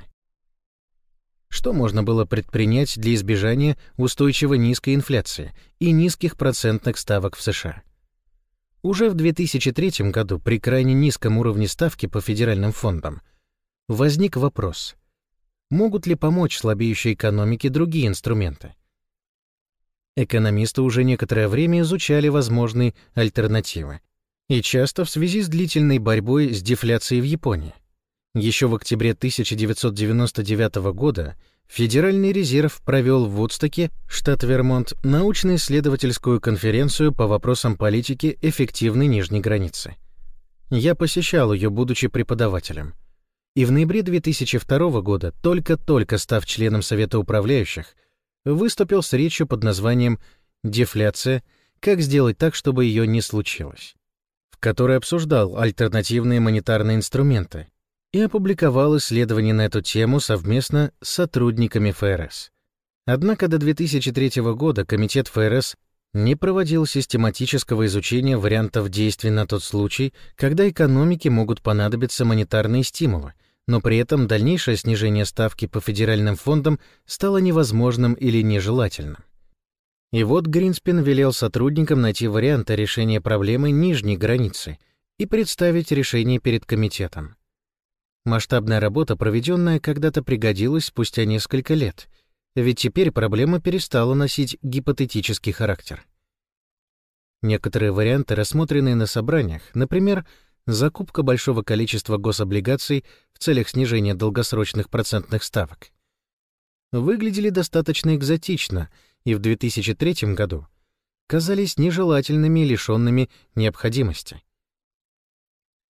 Что можно было предпринять для избежания устойчивой низкой инфляции и низких процентных ставок в США? Уже в 2003 году при крайне низком уровне ставки по федеральным фондам возник вопрос, могут ли помочь слабеющей экономике другие инструменты – Экономисты уже некоторое время изучали возможные альтернативы, и часто в связи с длительной борьбой с дефляцией в Японии. Еще в октябре 1999 года Федеральный резерв провел в Вудстоке, штат Вермонт, научно-исследовательскую конференцию по вопросам политики эффективной нижней границы. Я посещал ее, будучи преподавателем. И в ноябре 2002 года, только-только став членом Совета управляющих, выступил с речью под названием «Дефляция. Как сделать так, чтобы ее не случилось», в которой обсуждал альтернативные монетарные инструменты и опубликовал исследование на эту тему совместно с сотрудниками ФРС. Однако до 2003 года Комитет ФРС не проводил систематического изучения вариантов действий на тот случай, когда экономике могут понадобиться монетарные стимулы — но при этом дальнейшее снижение ставки по федеральным фондам стало невозможным или нежелательным. И вот Гринспен велел сотрудникам найти варианты решения проблемы нижней границы и представить решение перед комитетом. Масштабная работа, проведенная когда-то, пригодилась спустя несколько лет, ведь теперь проблема перестала носить гипотетический характер. Некоторые варианты, рассмотренные на собраниях, например, закупка большого количества гособлигаций в целях снижения долгосрочных процентных ставок, выглядели достаточно экзотично и в 2003 году казались нежелательными и лишенными необходимости.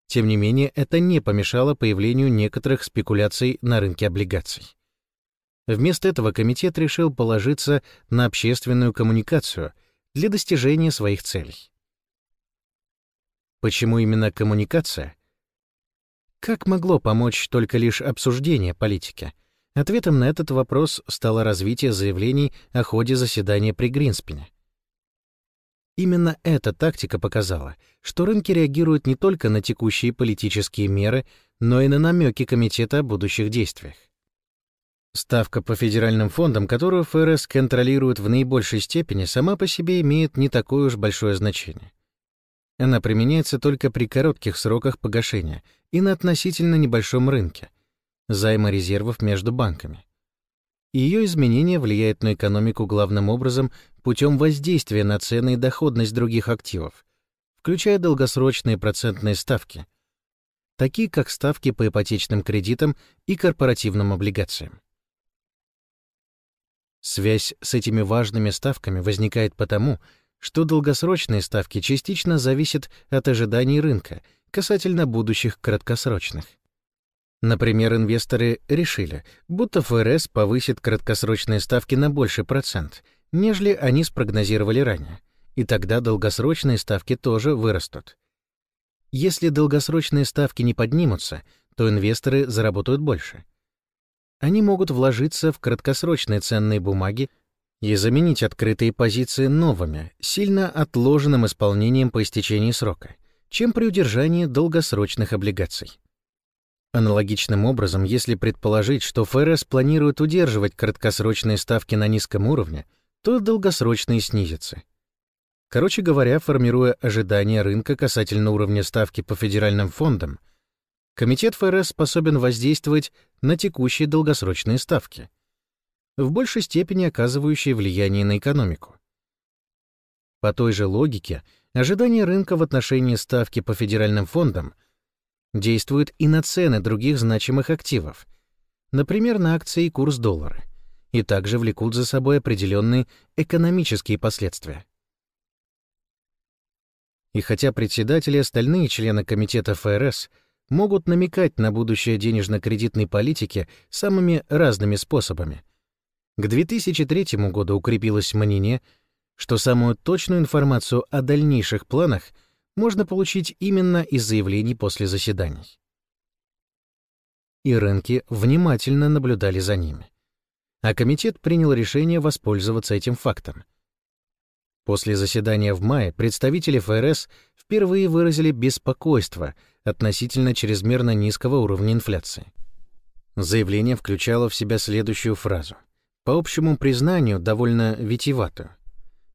Тем не менее, это не помешало появлению некоторых спекуляций на рынке облигаций. Вместо этого комитет решил положиться на общественную коммуникацию для достижения своих целей. Почему именно коммуникация? Как могло помочь только лишь обсуждение политики? Ответом на этот вопрос стало развитие заявлений о ходе заседания при Гринспене. Именно эта тактика показала, что рынки реагируют не только на текущие политические меры, но и на намеки комитета о будущих действиях. Ставка по федеральным фондам, которую ФРС контролирует в наибольшей степени, сама по себе имеет не такое уж большое значение. Она применяется только при коротких сроках погашения и на относительно небольшом рынке займа резервов между банками. Ее изменение влияет на экономику главным образом путем воздействия на цены и доходность других активов, включая долгосрочные процентные ставки, такие как ставки по ипотечным кредитам и корпоративным облигациям. Связь с этими важными ставками возникает потому, что долгосрочные ставки частично зависят от ожиданий рынка касательно будущих краткосрочных. Например, инвесторы решили, будто ФРС повысит краткосрочные ставки на больший процент, нежели они спрогнозировали ранее, и тогда долгосрочные ставки тоже вырастут. Если долгосрочные ставки не поднимутся, то инвесторы заработают больше — они могут вложиться в краткосрочные ценные бумаги и заменить открытые позиции новыми, сильно отложенным исполнением по истечении срока, чем при удержании долгосрочных облигаций. Аналогичным образом, если предположить, что ФРС планирует удерживать краткосрочные ставки на низком уровне, то долгосрочные снизятся. Короче говоря, формируя ожидания рынка касательно уровня ставки по федеральным фондам, Комитет ФРС способен воздействовать на текущие долгосрочные ставки, в большей степени оказывающие влияние на экономику. По той же логике, ожидания рынка в отношении ставки по федеральным фондам действуют и на цены других значимых активов, например, на акции и курс доллара, и также влекут за собой определенные экономические последствия. И хотя председатели и остальные члены комитета ФРС – могут намекать на будущее денежно-кредитной политики самыми разными способами. К 2003 году укрепилось мнение, что самую точную информацию о дальнейших планах можно получить именно из заявлений после заседаний. И рынки внимательно наблюдали за ними. А комитет принял решение воспользоваться этим фактом. После заседания в мае представители ФРС впервые выразили беспокойство относительно чрезмерно низкого уровня инфляции. Заявление включало в себя следующую фразу, по общему признанию довольно витиеватую.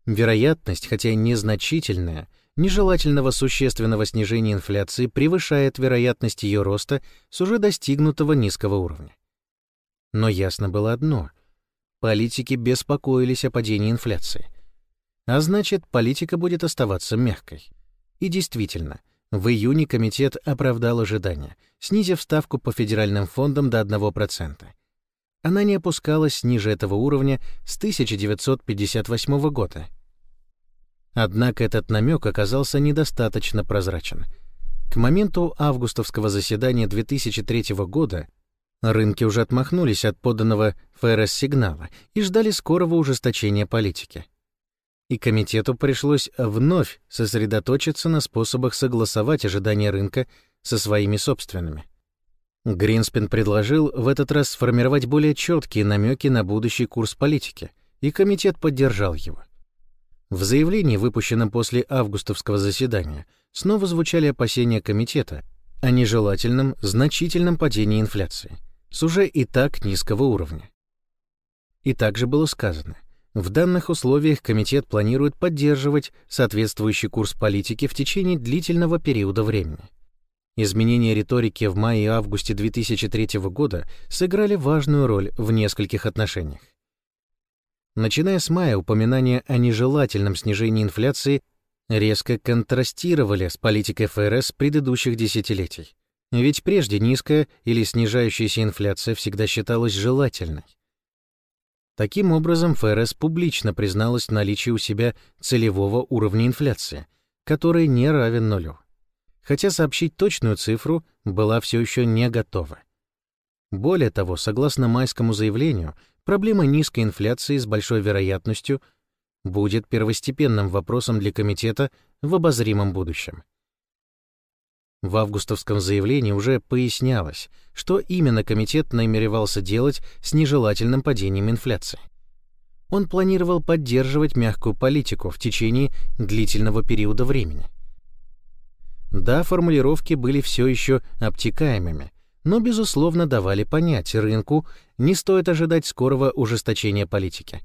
Вероятность, хотя и незначительная, нежелательного существенного снижения инфляции превышает вероятность ее роста с уже достигнутого низкого уровня. Но ясно было одно — политики беспокоились о падении инфляции. А значит, политика будет оставаться мягкой. И действительно — в июне комитет оправдал ожидания, снизив ставку по федеральным фондам до 1%. Она не опускалась ниже этого уровня с 1958 года. Однако этот намек оказался недостаточно прозрачен. К моменту августовского заседания 2003 года рынки уже отмахнулись от поданного ФРС-сигнала и ждали скорого ужесточения политики и комитету пришлось вновь сосредоточиться на способах согласовать ожидания рынка со своими собственными. Гринспен предложил в этот раз сформировать более четкие намеки на будущий курс политики, и комитет поддержал его. В заявлении, выпущенном после августовского заседания, снова звучали опасения комитета о нежелательном значительном падении инфляции с уже и так низкого уровня. И также было сказано — в данных условиях комитет планирует поддерживать соответствующий курс политики в течение длительного периода времени. Изменения риторики в мае и августе 2003 года сыграли важную роль в нескольких отношениях. Начиная с мая, упоминания о нежелательном снижении инфляции резко контрастировали с политикой ФРС предыдущих десятилетий. Ведь прежде низкая или снижающаяся инфляция всегда считалась желательной. Таким образом, ФРС публично призналась в наличии у себя целевого уровня инфляции, который не равен нулю. Хотя сообщить точную цифру была все еще не готова. Более того, согласно майскому заявлению, проблема низкой инфляции с большой вероятностью будет первостепенным вопросом для комитета в обозримом будущем. В августовском заявлении уже пояснялось, что именно комитет намеревался делать с нежелательным падением инфляции. Он планировал поддерживать мягкую политику в течение длительного периода времени. Да, формулировки были все еще обтекаемыми, но, безусловно, давали понять рынку, не стоит ожидать скорого ужесточения политики.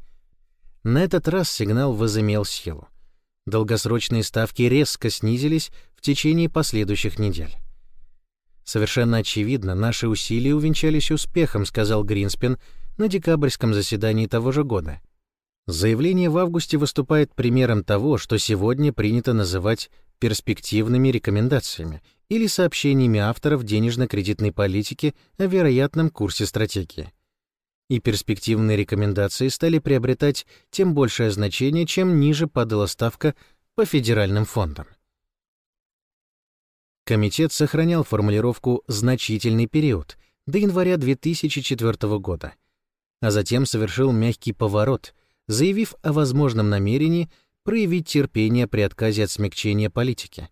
На этот раз сигнал возымел силу долгосрочные ставки резко снизились в течение последующих недель. Совершенно очевидно, наши усилия увенчались успехом, сказал Гринспен на декабрьском заседании того же года. Заявление в августе выступает примером того, что сегодня принято называть перспективными рекомендациями или сообщениями авторов денежно-кредитной политики о вероятном курсе стратегии и перспективные рекомендации стали приобретать тем большее значение, чем ниже падала ставка по федеральным фондам. Комитет сохранял формулировку «значительный период» до января 2004 года, а затем совершил мягкий поворот, заявив о возможном намерении проявить терпение при отказе от смягчения политики.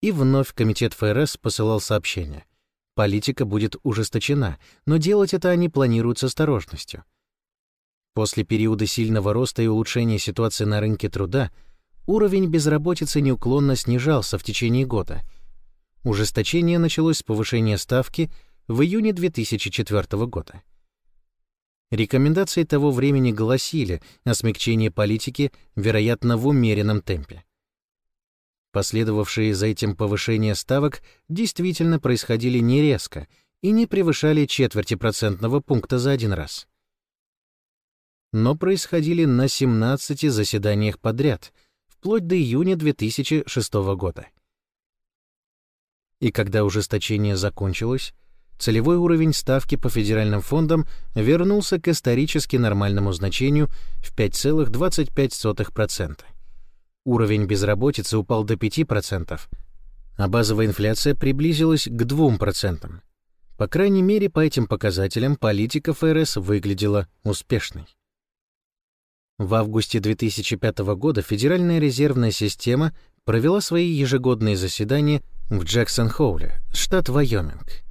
И вновь Комитет ФРС посылал сообщение — Политика будет ужесточена, но делать это они планируют с осторожностью. После периода сильного роста и улучшения ситуации на рынке труда уровень безработицы неуклонно снижался в течение года. Ужесточение началось с повышения ставки в июне 2004 года. Рекомендации того времени гласили о смягчении политики, вероятно, в умеренном темпе. Последовавшие за этим повышения ставок действительно происходили не резко и не превышали четверти процентного пункта за один раз. Но происходили на 17 заседаниях подряд, вплоть до июня 2006 года. И когда ужесточение закончилось, целевой уровень ставки по федеральным фондам вернулся к исторически нормальному значению в 5,25% уровень безработицы упал до 5%, а базовая инфляция приблизилась к 2%. По крайней мере, по этим показателям политика ФРС выглядела успешной. В августе 2005 года Федеральная резервная система провела свои ежегодные заседания в Джексон-Хоуле, штат Вайоминг.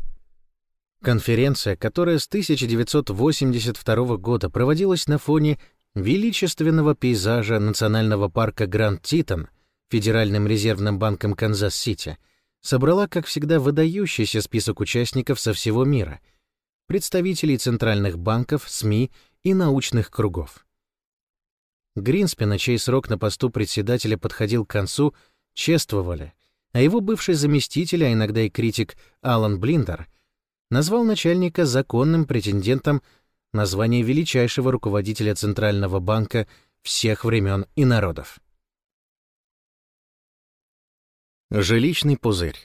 Конференция, которая с 1982 года проводилась на фоне величественного пейзажа национального парка Гранд Титон Федеральным резервным банком Канзас-Сити собрала, как всегда, выдающийся список участников со всего мира, представителей центральных банков, СМИ и научных кругов. Гринспена, чей срок на посту председателя подходил к концу, чествовали, а его бывший заместитель, а иногда и критик Алан Блиндер, назвал начальника законным претендентом название величайшего руководителя Центрального банка всех времен и народов. Жилищный пузырь.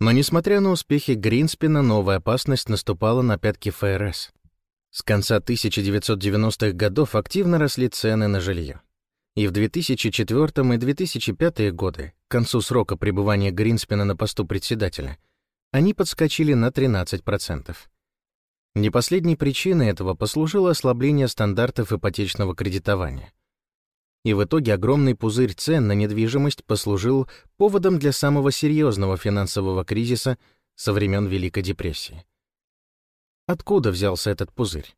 Но несмотря на успехи Гринспена, новая опасность наступала на пятки ФРС. С конца 1990-х годов активно росли цены на жилье. И в 2004 и 2005 годы, к концу срока пребывания Гринспена на посту председателя, они подскочили на 13%. Не последней причиной этого послужило ослабление стандартов ипотечного кредитования. И в итоге огромный пузырь цен на недвижимость послужил поводом для самого серьезного финансового кризиса со времен Великой депрессии. Откуда взялся этот пузырь?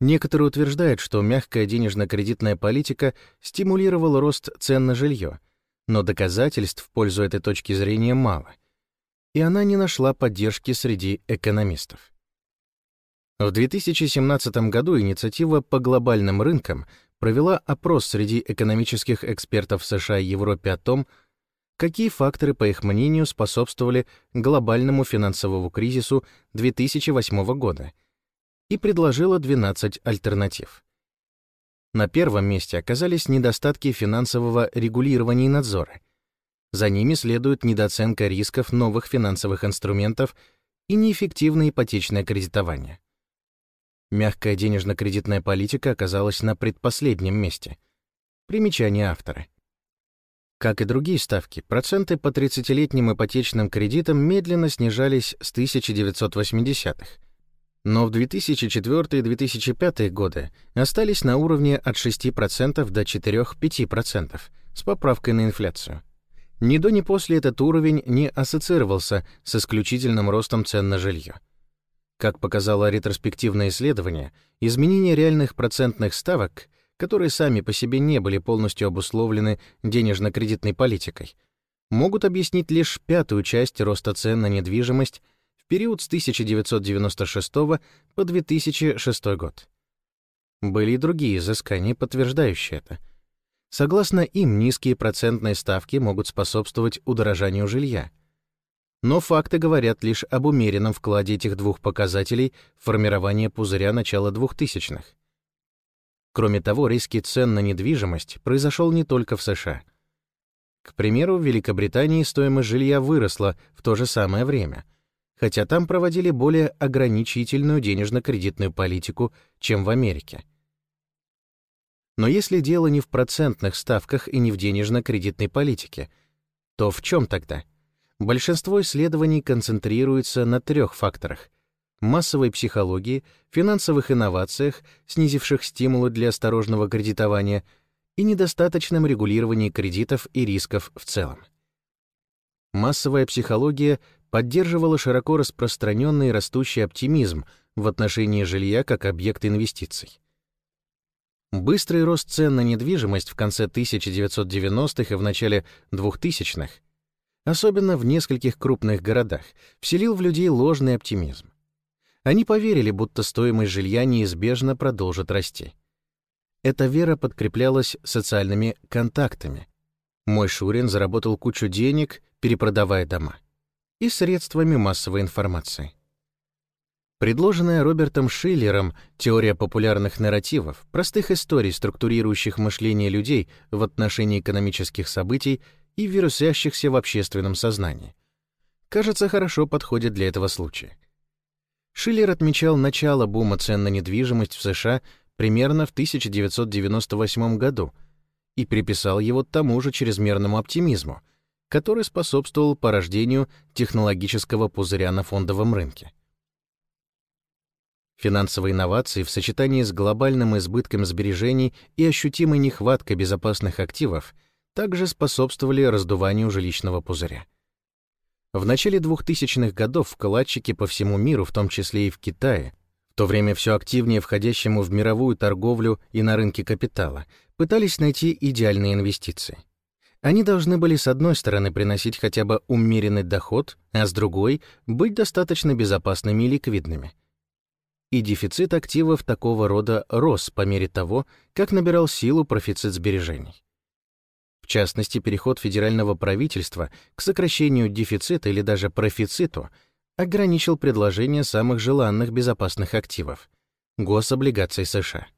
Некоторые утверждают, что мягкая денежно-кредитная политика стимулировала рост цен на жилье, но доказательств в пользу этой точки зрения мало, и она не нашла поддержки среди экономистов. В 2017 году инициатива по глобальным рынкам провела опрос среди экономических экспертов США и Европе о том, какие факторы, по их мнению, способствовали глобальному финансовому кризису 2008 года, и предложила 12 альтернатив. На первом месте оказались недостатки финансового регулирования и надзора. За ними следует недооценка рисков новых финансовых инструментов и неэффективное ипотечное кредитование. Мягкая денежно-кредитная политика оказалась на предпоследнем месте. Примечание автора. Как и другие ставки, проценты по 30-летним ипотечным кредитам медленно снижались с 1980-х, но в 2004 и 2005 годы остались на уровне от 6% до 4-5% с поправкой на инфляцию. Ни до, ни после этот уровень не ассоциировался с исключительным ростом цен на жилье. Как показало ретроспективное исследование, изменение реальных процентных ставок, которые сами по себе не были полностью обусловлены денежно-кредитной политикой, могут объяснить лишь пятую часть роста цен на недвижимость в период с 1996 по 2006 год. Были и другие изыскания, подтверждающие это. Согласно им, низкие процентные ставки могут способствовать удорожанию жилья — но факты говорят лишь об умеренном вкладе этих двух показателей в формирование пузыря начала 2000-х. Кроме того, риски цен на недвижимость произошел не только в США. К примеру, в Великобритании стоимость жилья выросла в то же самое время, хотя там проводили более ограничительную денежно-кредитную политику, чем в Америке. Но если дело не в процентных ставках и не в денежно-кредитной политике, то в чем тогда? большинство исследований концентрируется на трех факторах — массовой психологии, финансовых инновациях, снизивших стимулы для осторожного кредитования, и недостаточном регулировании кредитов и рисков в целом. Массовая психология поддерживала широко распространенный растущий оптимизм в отношении жилья как объекта инвестиций. Быстрый рост цен на недвижимость в конце 1990-х и в начале 2000-х особенно в нескольких крупных городах, вселил в людей ложный оптимизм. Они поверили, будто стоимость жилья неизбежно продолжит расти. Эта вера подкреплялась социальными контактами. Мой Шурин заработал кучу денег, перепродавая дома, и средствами массовой информации. Предложенная Робертом Шиллером теория популярных нарративов, простых историй, структурирующих мышление людей в отношении экономических событий, и вирусящихся в общественном сознании. Кажется, хорошо подходит для этого случая. Шиллер отмечал начало бума цен на недвижимость в США примерно в 1998 году и приписал его тому же чрезмерному оптимизму, который способствовал порождению технологического пузыря на фондовом рынке. Финансовые инновации в сочетании с глобальным избытком сбережений и ощутимой нехваткой безопасных активов – также способствовали раздуванию жилищного пузыря. В начале 2000-х годов вкладчики по всему миру, в том числе и в Китае, в то время все активнее входящему в мировую торговлю и на рынке капитала, пытались найти идеальные инвестиции. Они должны были с одной стороны приносить хотя бы умеренный доход, а с другой — быть достаточно безопасными и ликвидными. И дефицит активов такого рода рос по мере того, как набирал силу профицит сбережений. В частности, переход федерального правительства к сокращению дефицита или даже профициту ограничил предложение самых желанных безопасных активов — гособлигаций США.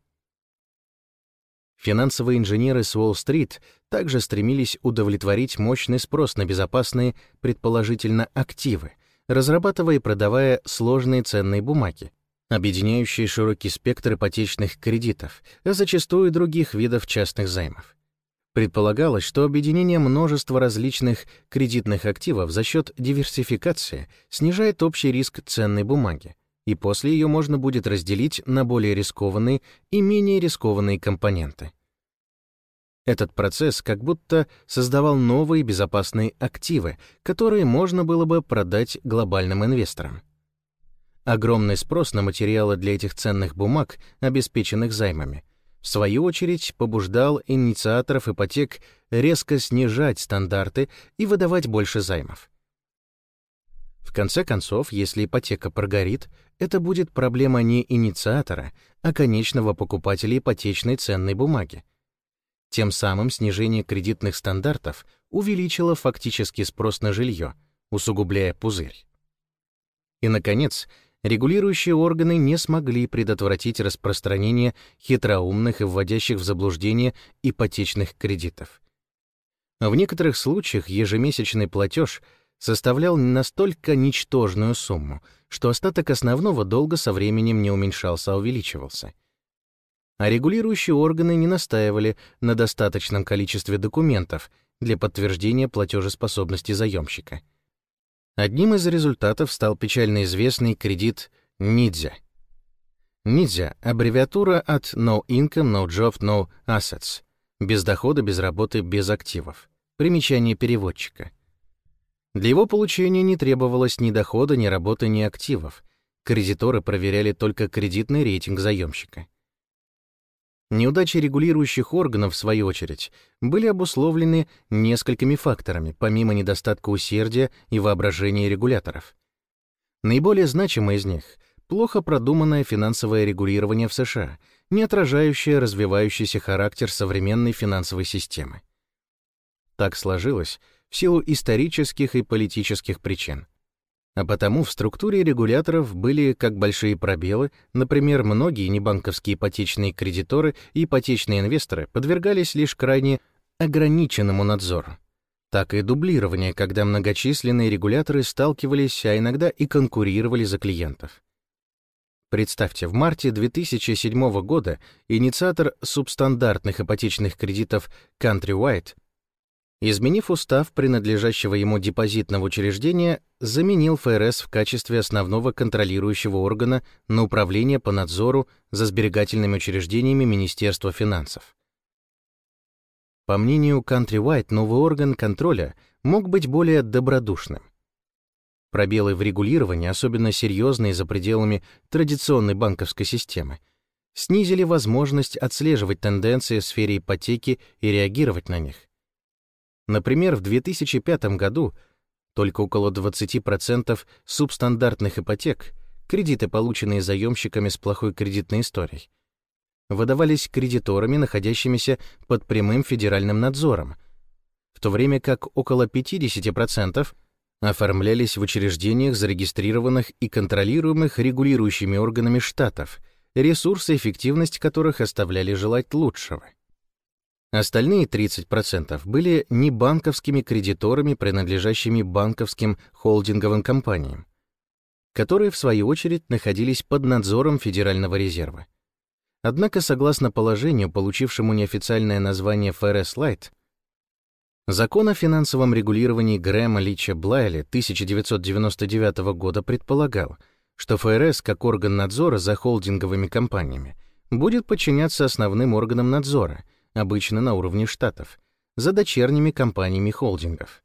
Финансовые инженеры с Уолл-стрит также стремились удовлетворить мощный спрос на безопасные, предположительно, активы, разрабатывая и продавая сложные ценные бумаги, объединяющие широкий спектр ипотечных кредитов, а зачастую других видов частных займов. Предполагалось, что объединение множества различных кредитных активов за счет диверсификации снижает общий риск ценной бумаги, и после ее можно будет разделить на более рискованные и менее рискованные компоненты. Этот процесс как будто создавал новые безопасные активы, которые можно было бы продать глобальным инвесторам. Огромный спрос на материалы для этих ценных бумаг, обеспеченных займами, в свою очередь, побуждал инициаторов ипотек резко снижать стандарты и выдавать больше займов. В конце концов, если ипотека прогорит, это будет проблема не инициатора, а конечного покупателя ипотечной ценной бумаги. Тем самым снижение кредитных стандартов увеличило фактический спрос на жилье, усугубляя пузырь. И, наконец, регулирующие органы не смогли предотвратить распространение хитроумных и вводящих в заблуждение ипотечных кредитов. В некоторых случаях ежемесячный платеж составлял настолько ничтожную сумму, что остаток основного долга со временем не уменьшался, а увеличивался. А регулирующие органы не настаивали на достаточном количестве документов для подтверждения платежеспособности заемщика. Одним из результатов стал печально известный кредит Нидзя. Нидзя — аббревиатура от No Income, No Job, No Assets — без дохода, без работы, без активов. Примечание переводчика. Для его получения не требовалось ни дохода, ни работы, ни активов. Кредиторы проверяли только кредитный рейтинг заемщика. Неудачи регулирующих органов, в свою очередь, были обусловлены несколькими факторами, помимо недостатка усердия и воображения регуляторов. Наиболее значимое из них — плохо продуманное финансовое регулирование в США, не отражающее развивающийся характер современной финансовой системы. Так сложилось в силу исторических и политических причин — а потому в структуре регуляторов были как большие пробелы, например, многие небанковские ипотечные кредиторы и ипотечные инвесторы подвергались лишь крайне ограниченному надзору, так и дублирование, когда многочисленные регуляторы сталкивались, а иногда и конкурировали за клиентов. Представьте, в марте 2007 года инициатор субстандартных ипотечных кредитов Countrywide изменив устав принадлежащего ему депозитного учреждения, заменил ФРС в качестве основного контролирующего органа на управление по надзору за сберегательными учреждениями Министерства финансов. По мнению Countrywide, новый орган контроля мог быть более добродушным. Пробелы в регулировании, особенно серьезные за пределами традиционной банковской системы, снизили возможность отслеживать тенденции в сфере ипотеки и реагировать на них. Например, в 2005 году только около 20% субстандартных ипотек, кредиты, полученные заемщиками с плохой кредитной историей, выдавались кредиторами, находящимися под прямым федеральным надзором, в то время как около 50% оформлялись в учреждениях, зарегистрированных и контролируемых регулирующими органами штатов, ресурсы и эффективность которых оставляли желать лучшего. Остальные 30% были небанковскими кредиторами, принадлежащими банковским холдинговым компаниям, которые, в свою очередь, находились под надзором Федерального резерва. Однако, согласно положению, получившему неофициальное название ФРС Лайт, Закон о финансовом регулировании Грэма Лича Блайли 1999 года предполагал, что ФРС, как орган надзора за холдинговыми компаниями, будет подчиняться основным органам надзора — обычно на уровне штатов, за дочерними компаниями холдингов.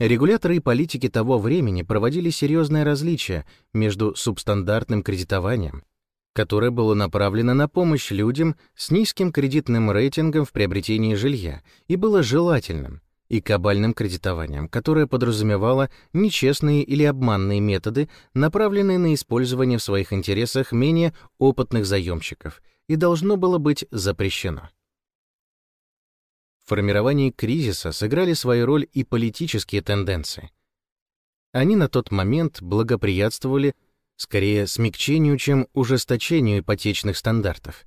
Регуляторы и политики того времени проводили серьезное различие между субстандартным кредитованием, которое было направлено на помощь людям с низким кредитным рейтингом в приобретении жилья и было желательным, и кабальным кредитованием, которое подразумевало нечестные или обманные методы, направленные на использование в своих интересах менее опытных заемщиков, и должно было быть запрещено. В формировании кризиса сыграли свою роль и политические тенденции. Они на тот момент благоприятствовали скорее смягчению, чем ужесточению ипотечных стандартов.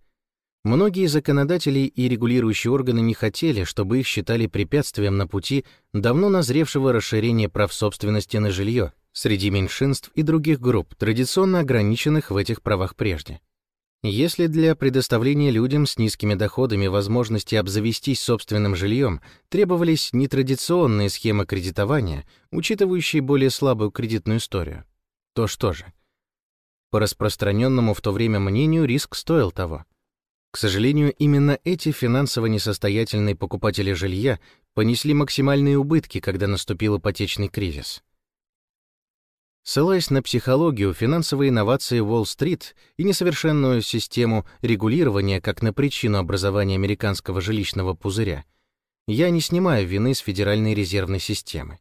Многие законодатели и регулирующие органы не хотели, чтобы их считали препятствием на пути давно назревшего расширения прав собственности на жилье среди меньшинств и других групп, традиционно ограниченных в этих правах прежде. Если для предоставления людям с низкими доходами возможности обзавестись собственным жильем требовались нетрадиционные схемы кредитования, учитывающие более слабую кредитную историю, то что же? По распространенному в то время мнению, риск стоил того. К сожалению, именно эти финансово несостоятельные покупатели жилья понесли максимальные убытки, когда наступил ипотечный кризис. Ссылаясь на психологию, финансовые инновации Уолл-стрит и несовершенную систему регулирования как на причину образования американского жилищного пузыря, я не снимаю вины с Федеральной резервной системы.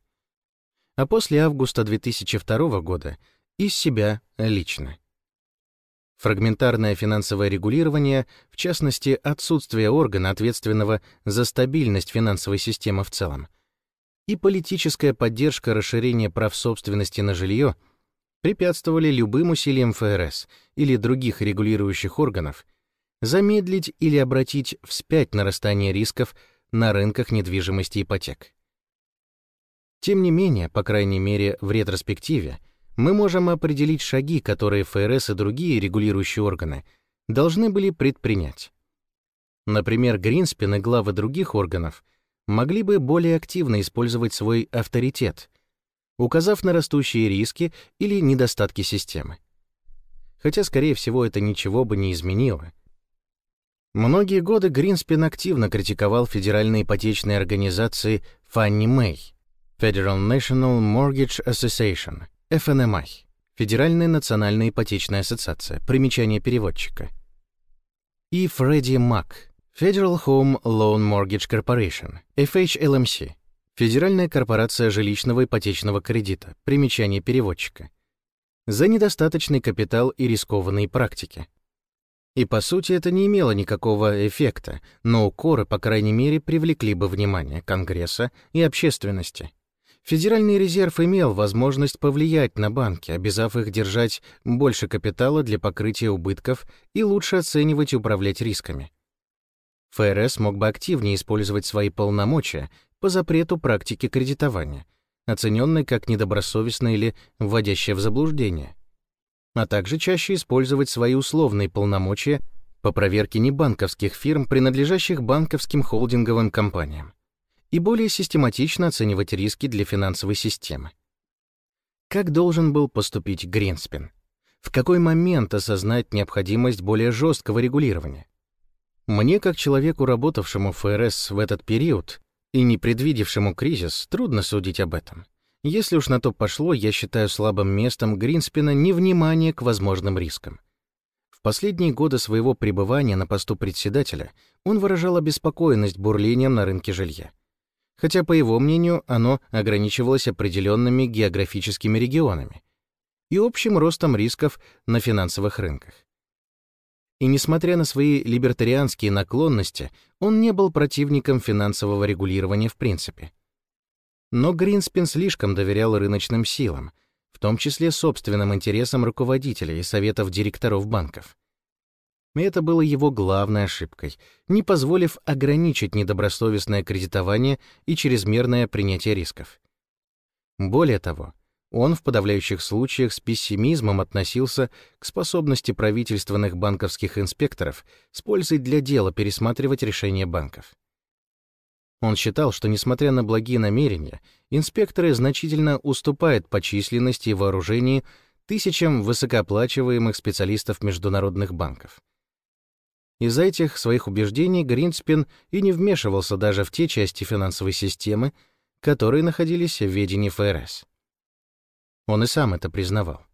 А после августа 2002 года из себя лично. Фрагментарное финансовое регулирование, в частности, отсутствие органа, ответственного за стабильность финансовой системы в целом, и политическая поддержка расширения прав собственности на жилье препятствовали любым усилиям ФРС или других регулирующих органов замедлить или обратить вспять нарастание рисков на рынках недвижимости ипотек. Тем не менее, по крайней мере, в ретроспективе, мы можем определить шаги, которые ФРС и другие регулирующие органы должны были предпринять. Например, Гринспен и главы других органов могли бы более активно использовать свой авторитет, указав на растущие риски или недостатки системы. Хотя, скорее всего, это ничего бы не изменило. Многие годы Гринспен активно критиковал федеральные ипотечные организации Fannie Mae, Federal National Mortgage Association, FNMI, Федеральная национальная ипотечная ассоциация, примечание переводчика, и Freddie Mac, Federal Home Loan Mortgage Corporation, FHLMC, Федеральная корпорация жилищного ипотечного кредита, примечание переводчика, за недостаточный капитал и рискованные практики. И по сути это не имело никакого эффекта, но укоры, по крайней мере, привлекли бы внимание Конгресса и общественности. Федеральный резерв имел возможность повлиять на банки, обязав их держать больше капитала для покрытия убытков и лучше оценивать и управлять рисками. ФРС мог бы активнее использовать свои полномочия по запрету практики кредитования, оцененной как недобросовестная или вводящая в заблуждение, а также чаще использовать свои условные полномочия по проверке небанковских фирм, принадлежащих банковским холдинговым компаниям и более систематично оценивать риски для финансовой системы. Как должен был поступить Гринспен? В какой момент осознать необходимость более жесткого регулирования? Мне, как человеку, работавшему в ФРС в этот период и не предвидевшему кризис, трудно судить об этом. Если уж на то пошло, я считаю слабым местом Гринспена невнимание к возможным рискам. В последние годы своего пребывания на посту председателя он выражал обеспокоенность бурлением на рынке жилья хотя, по его мнению, оно ограничивалось определенными географическими регионами и общим ростом рисков на финансовых рынках. И несмотря на свои либертарианские наклонности, он не был противником финансового регулирования в принципе. Но Гринспен слишком доверял рыночным силам, в том числе собственным интересам руководителей и советов директоров банков. И это было его главной ошибкой, не позволив ограничить недобросовестное кредитование и чрезмерное принятие рисков. Более того, он в подавляющих случаях с пессимизмом относился к способности правительственных банковских инспекторов с пользой для дела пересматривать решения банков. Он считал, что, несмотря на благие намерения, инспекторы значительно уступают по численности и вооружению тысячам высокооплачиваемых специалистов международных банков. Из-за этих своих убеждений Гринспен и не вмешивался даже в те части финансовой системы, которые находились в ведении ФРС. Он и сам это признавал.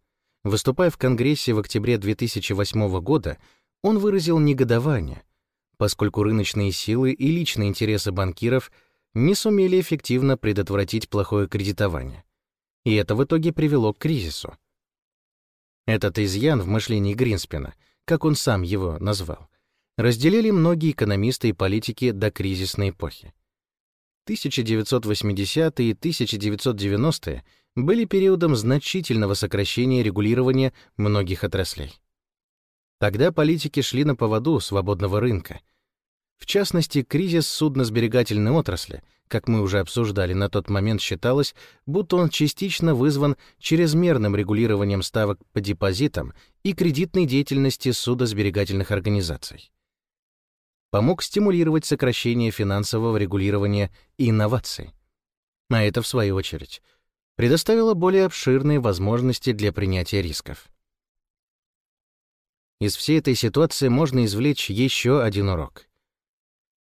Выступая в Конгрессе в октябре 2008 года, он выразил негодование, поскольку рыночные силы и личные интересы банкиров не сумели эффективно предотвратить плохое кредитование. И это в итоге привело к кризису. Этот изъян в мышлении Гринспена, как он сам его назвал, разделили многие экономисты и политики до кризисной эпохи. 1980-е и 1990-е были периодом значительного сокращения регулирования многих отраслей. Тогда политики шли на поводу свободного рынка. В частности, кризис судносберегательной отрасли, как мы уже обсуждали, на тот момент считалось, будто он частично вызван чрезмерным регулированием ставок по депозитам и кредитной деятельности судосберегательных организаций помог стимулировать сокращение финансового регулирования и инноваций. А это, в свою очередь, предоставило более обширные возможности для принятия рисков. Из всей этой ситуации можно извлечь еще один урок.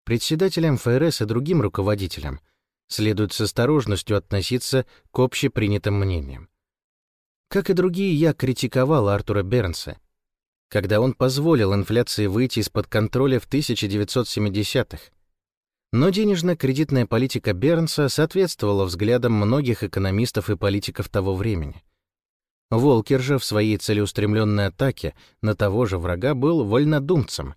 Председателям ФРС и другим руководителям следует с осторожностью относиться к общепринятым мнениям. Как и другие, я критиковал Артура Бернса когда он позволил инфляции выйти из-под контроля в 1970-х. Но денежно-кредитная политика Бернса соответствовала взглядам многих экономистов и политиков того времени. Волкер же в своей целеустремленной атаке на того же врага был вольнодумцем.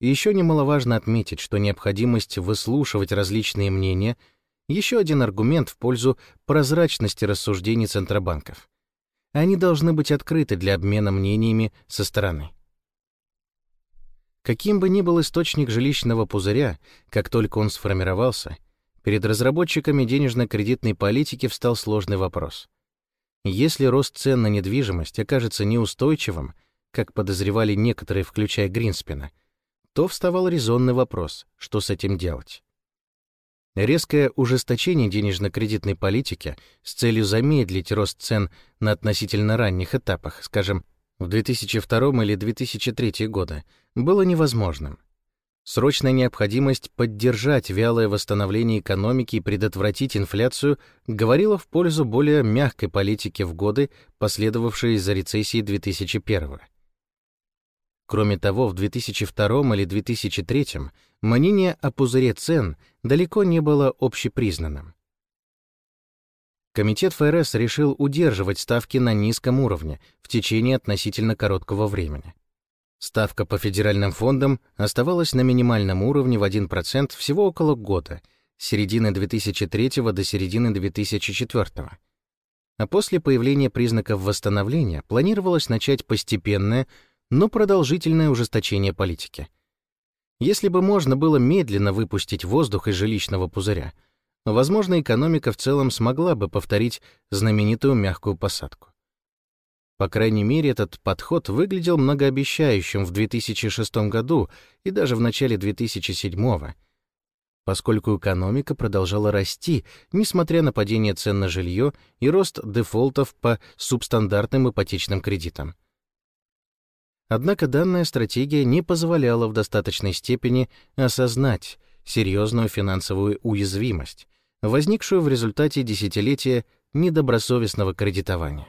Еще немаловажно отметить, что необходимость выслушивать различные мнения — еще один аргумент в пользу прозрачности рассуждений центробанков. они должны быть открыты для обмена мнениями со стороны. Каким бы ни был источник жилищного пузыря, как только он сформировался, перед разработчиками денежно-кредитной политики встал сложный вопрос. Если рост цен на недвижимость окажется неустойчивым, как подозревали некоторые, включая Гринспена, то вставал резонный вопрос, что с этим делать. Резкое ужесточение денежно-кредитной политики с целью замедлить рост цен на относительно ранних этапах, скажем, в 2002 или 2003 годы, было невозможным. Срочная необходимость поддержать вялое восстановление экономики и предотвратить инфляцию говорила в пользу более мягкой политики в годы, последовавшие из-за рецессии 2001 Кроме того, в 2002 или 2003 мнение о пузыре цен далеко не было общепризнанным. Комитет ФРС решил удерживать ставки на низком уровне в течение относительно короткого времени. Ставка по федеральным фондам оставалась на минимальном уровне в 1% всего около года, с середины 2003 до середины 2004. А после появления признаков восстановления планировалось начать постепенное, но продолжительное ужесточение политики. Если бы можно было медленно выпустить воздух из жилищного пузыря, возможно, экономика в целом смогла бы повторить знаменитую мягкую посадку. По крайней мере, этот подход выглядел многообещающим в 2006 году и даже в начале 2007 поскольку экономика продолжала расти, несмотря на падение цен на жилье и рост дефолтов по субстандартным ипотечным кредитам. Однако данная стратегия не позволяла в достаточной степени осознать серьезную финансовую уязвимость, возникшую в результате десятилетия недобросовестного кредитования.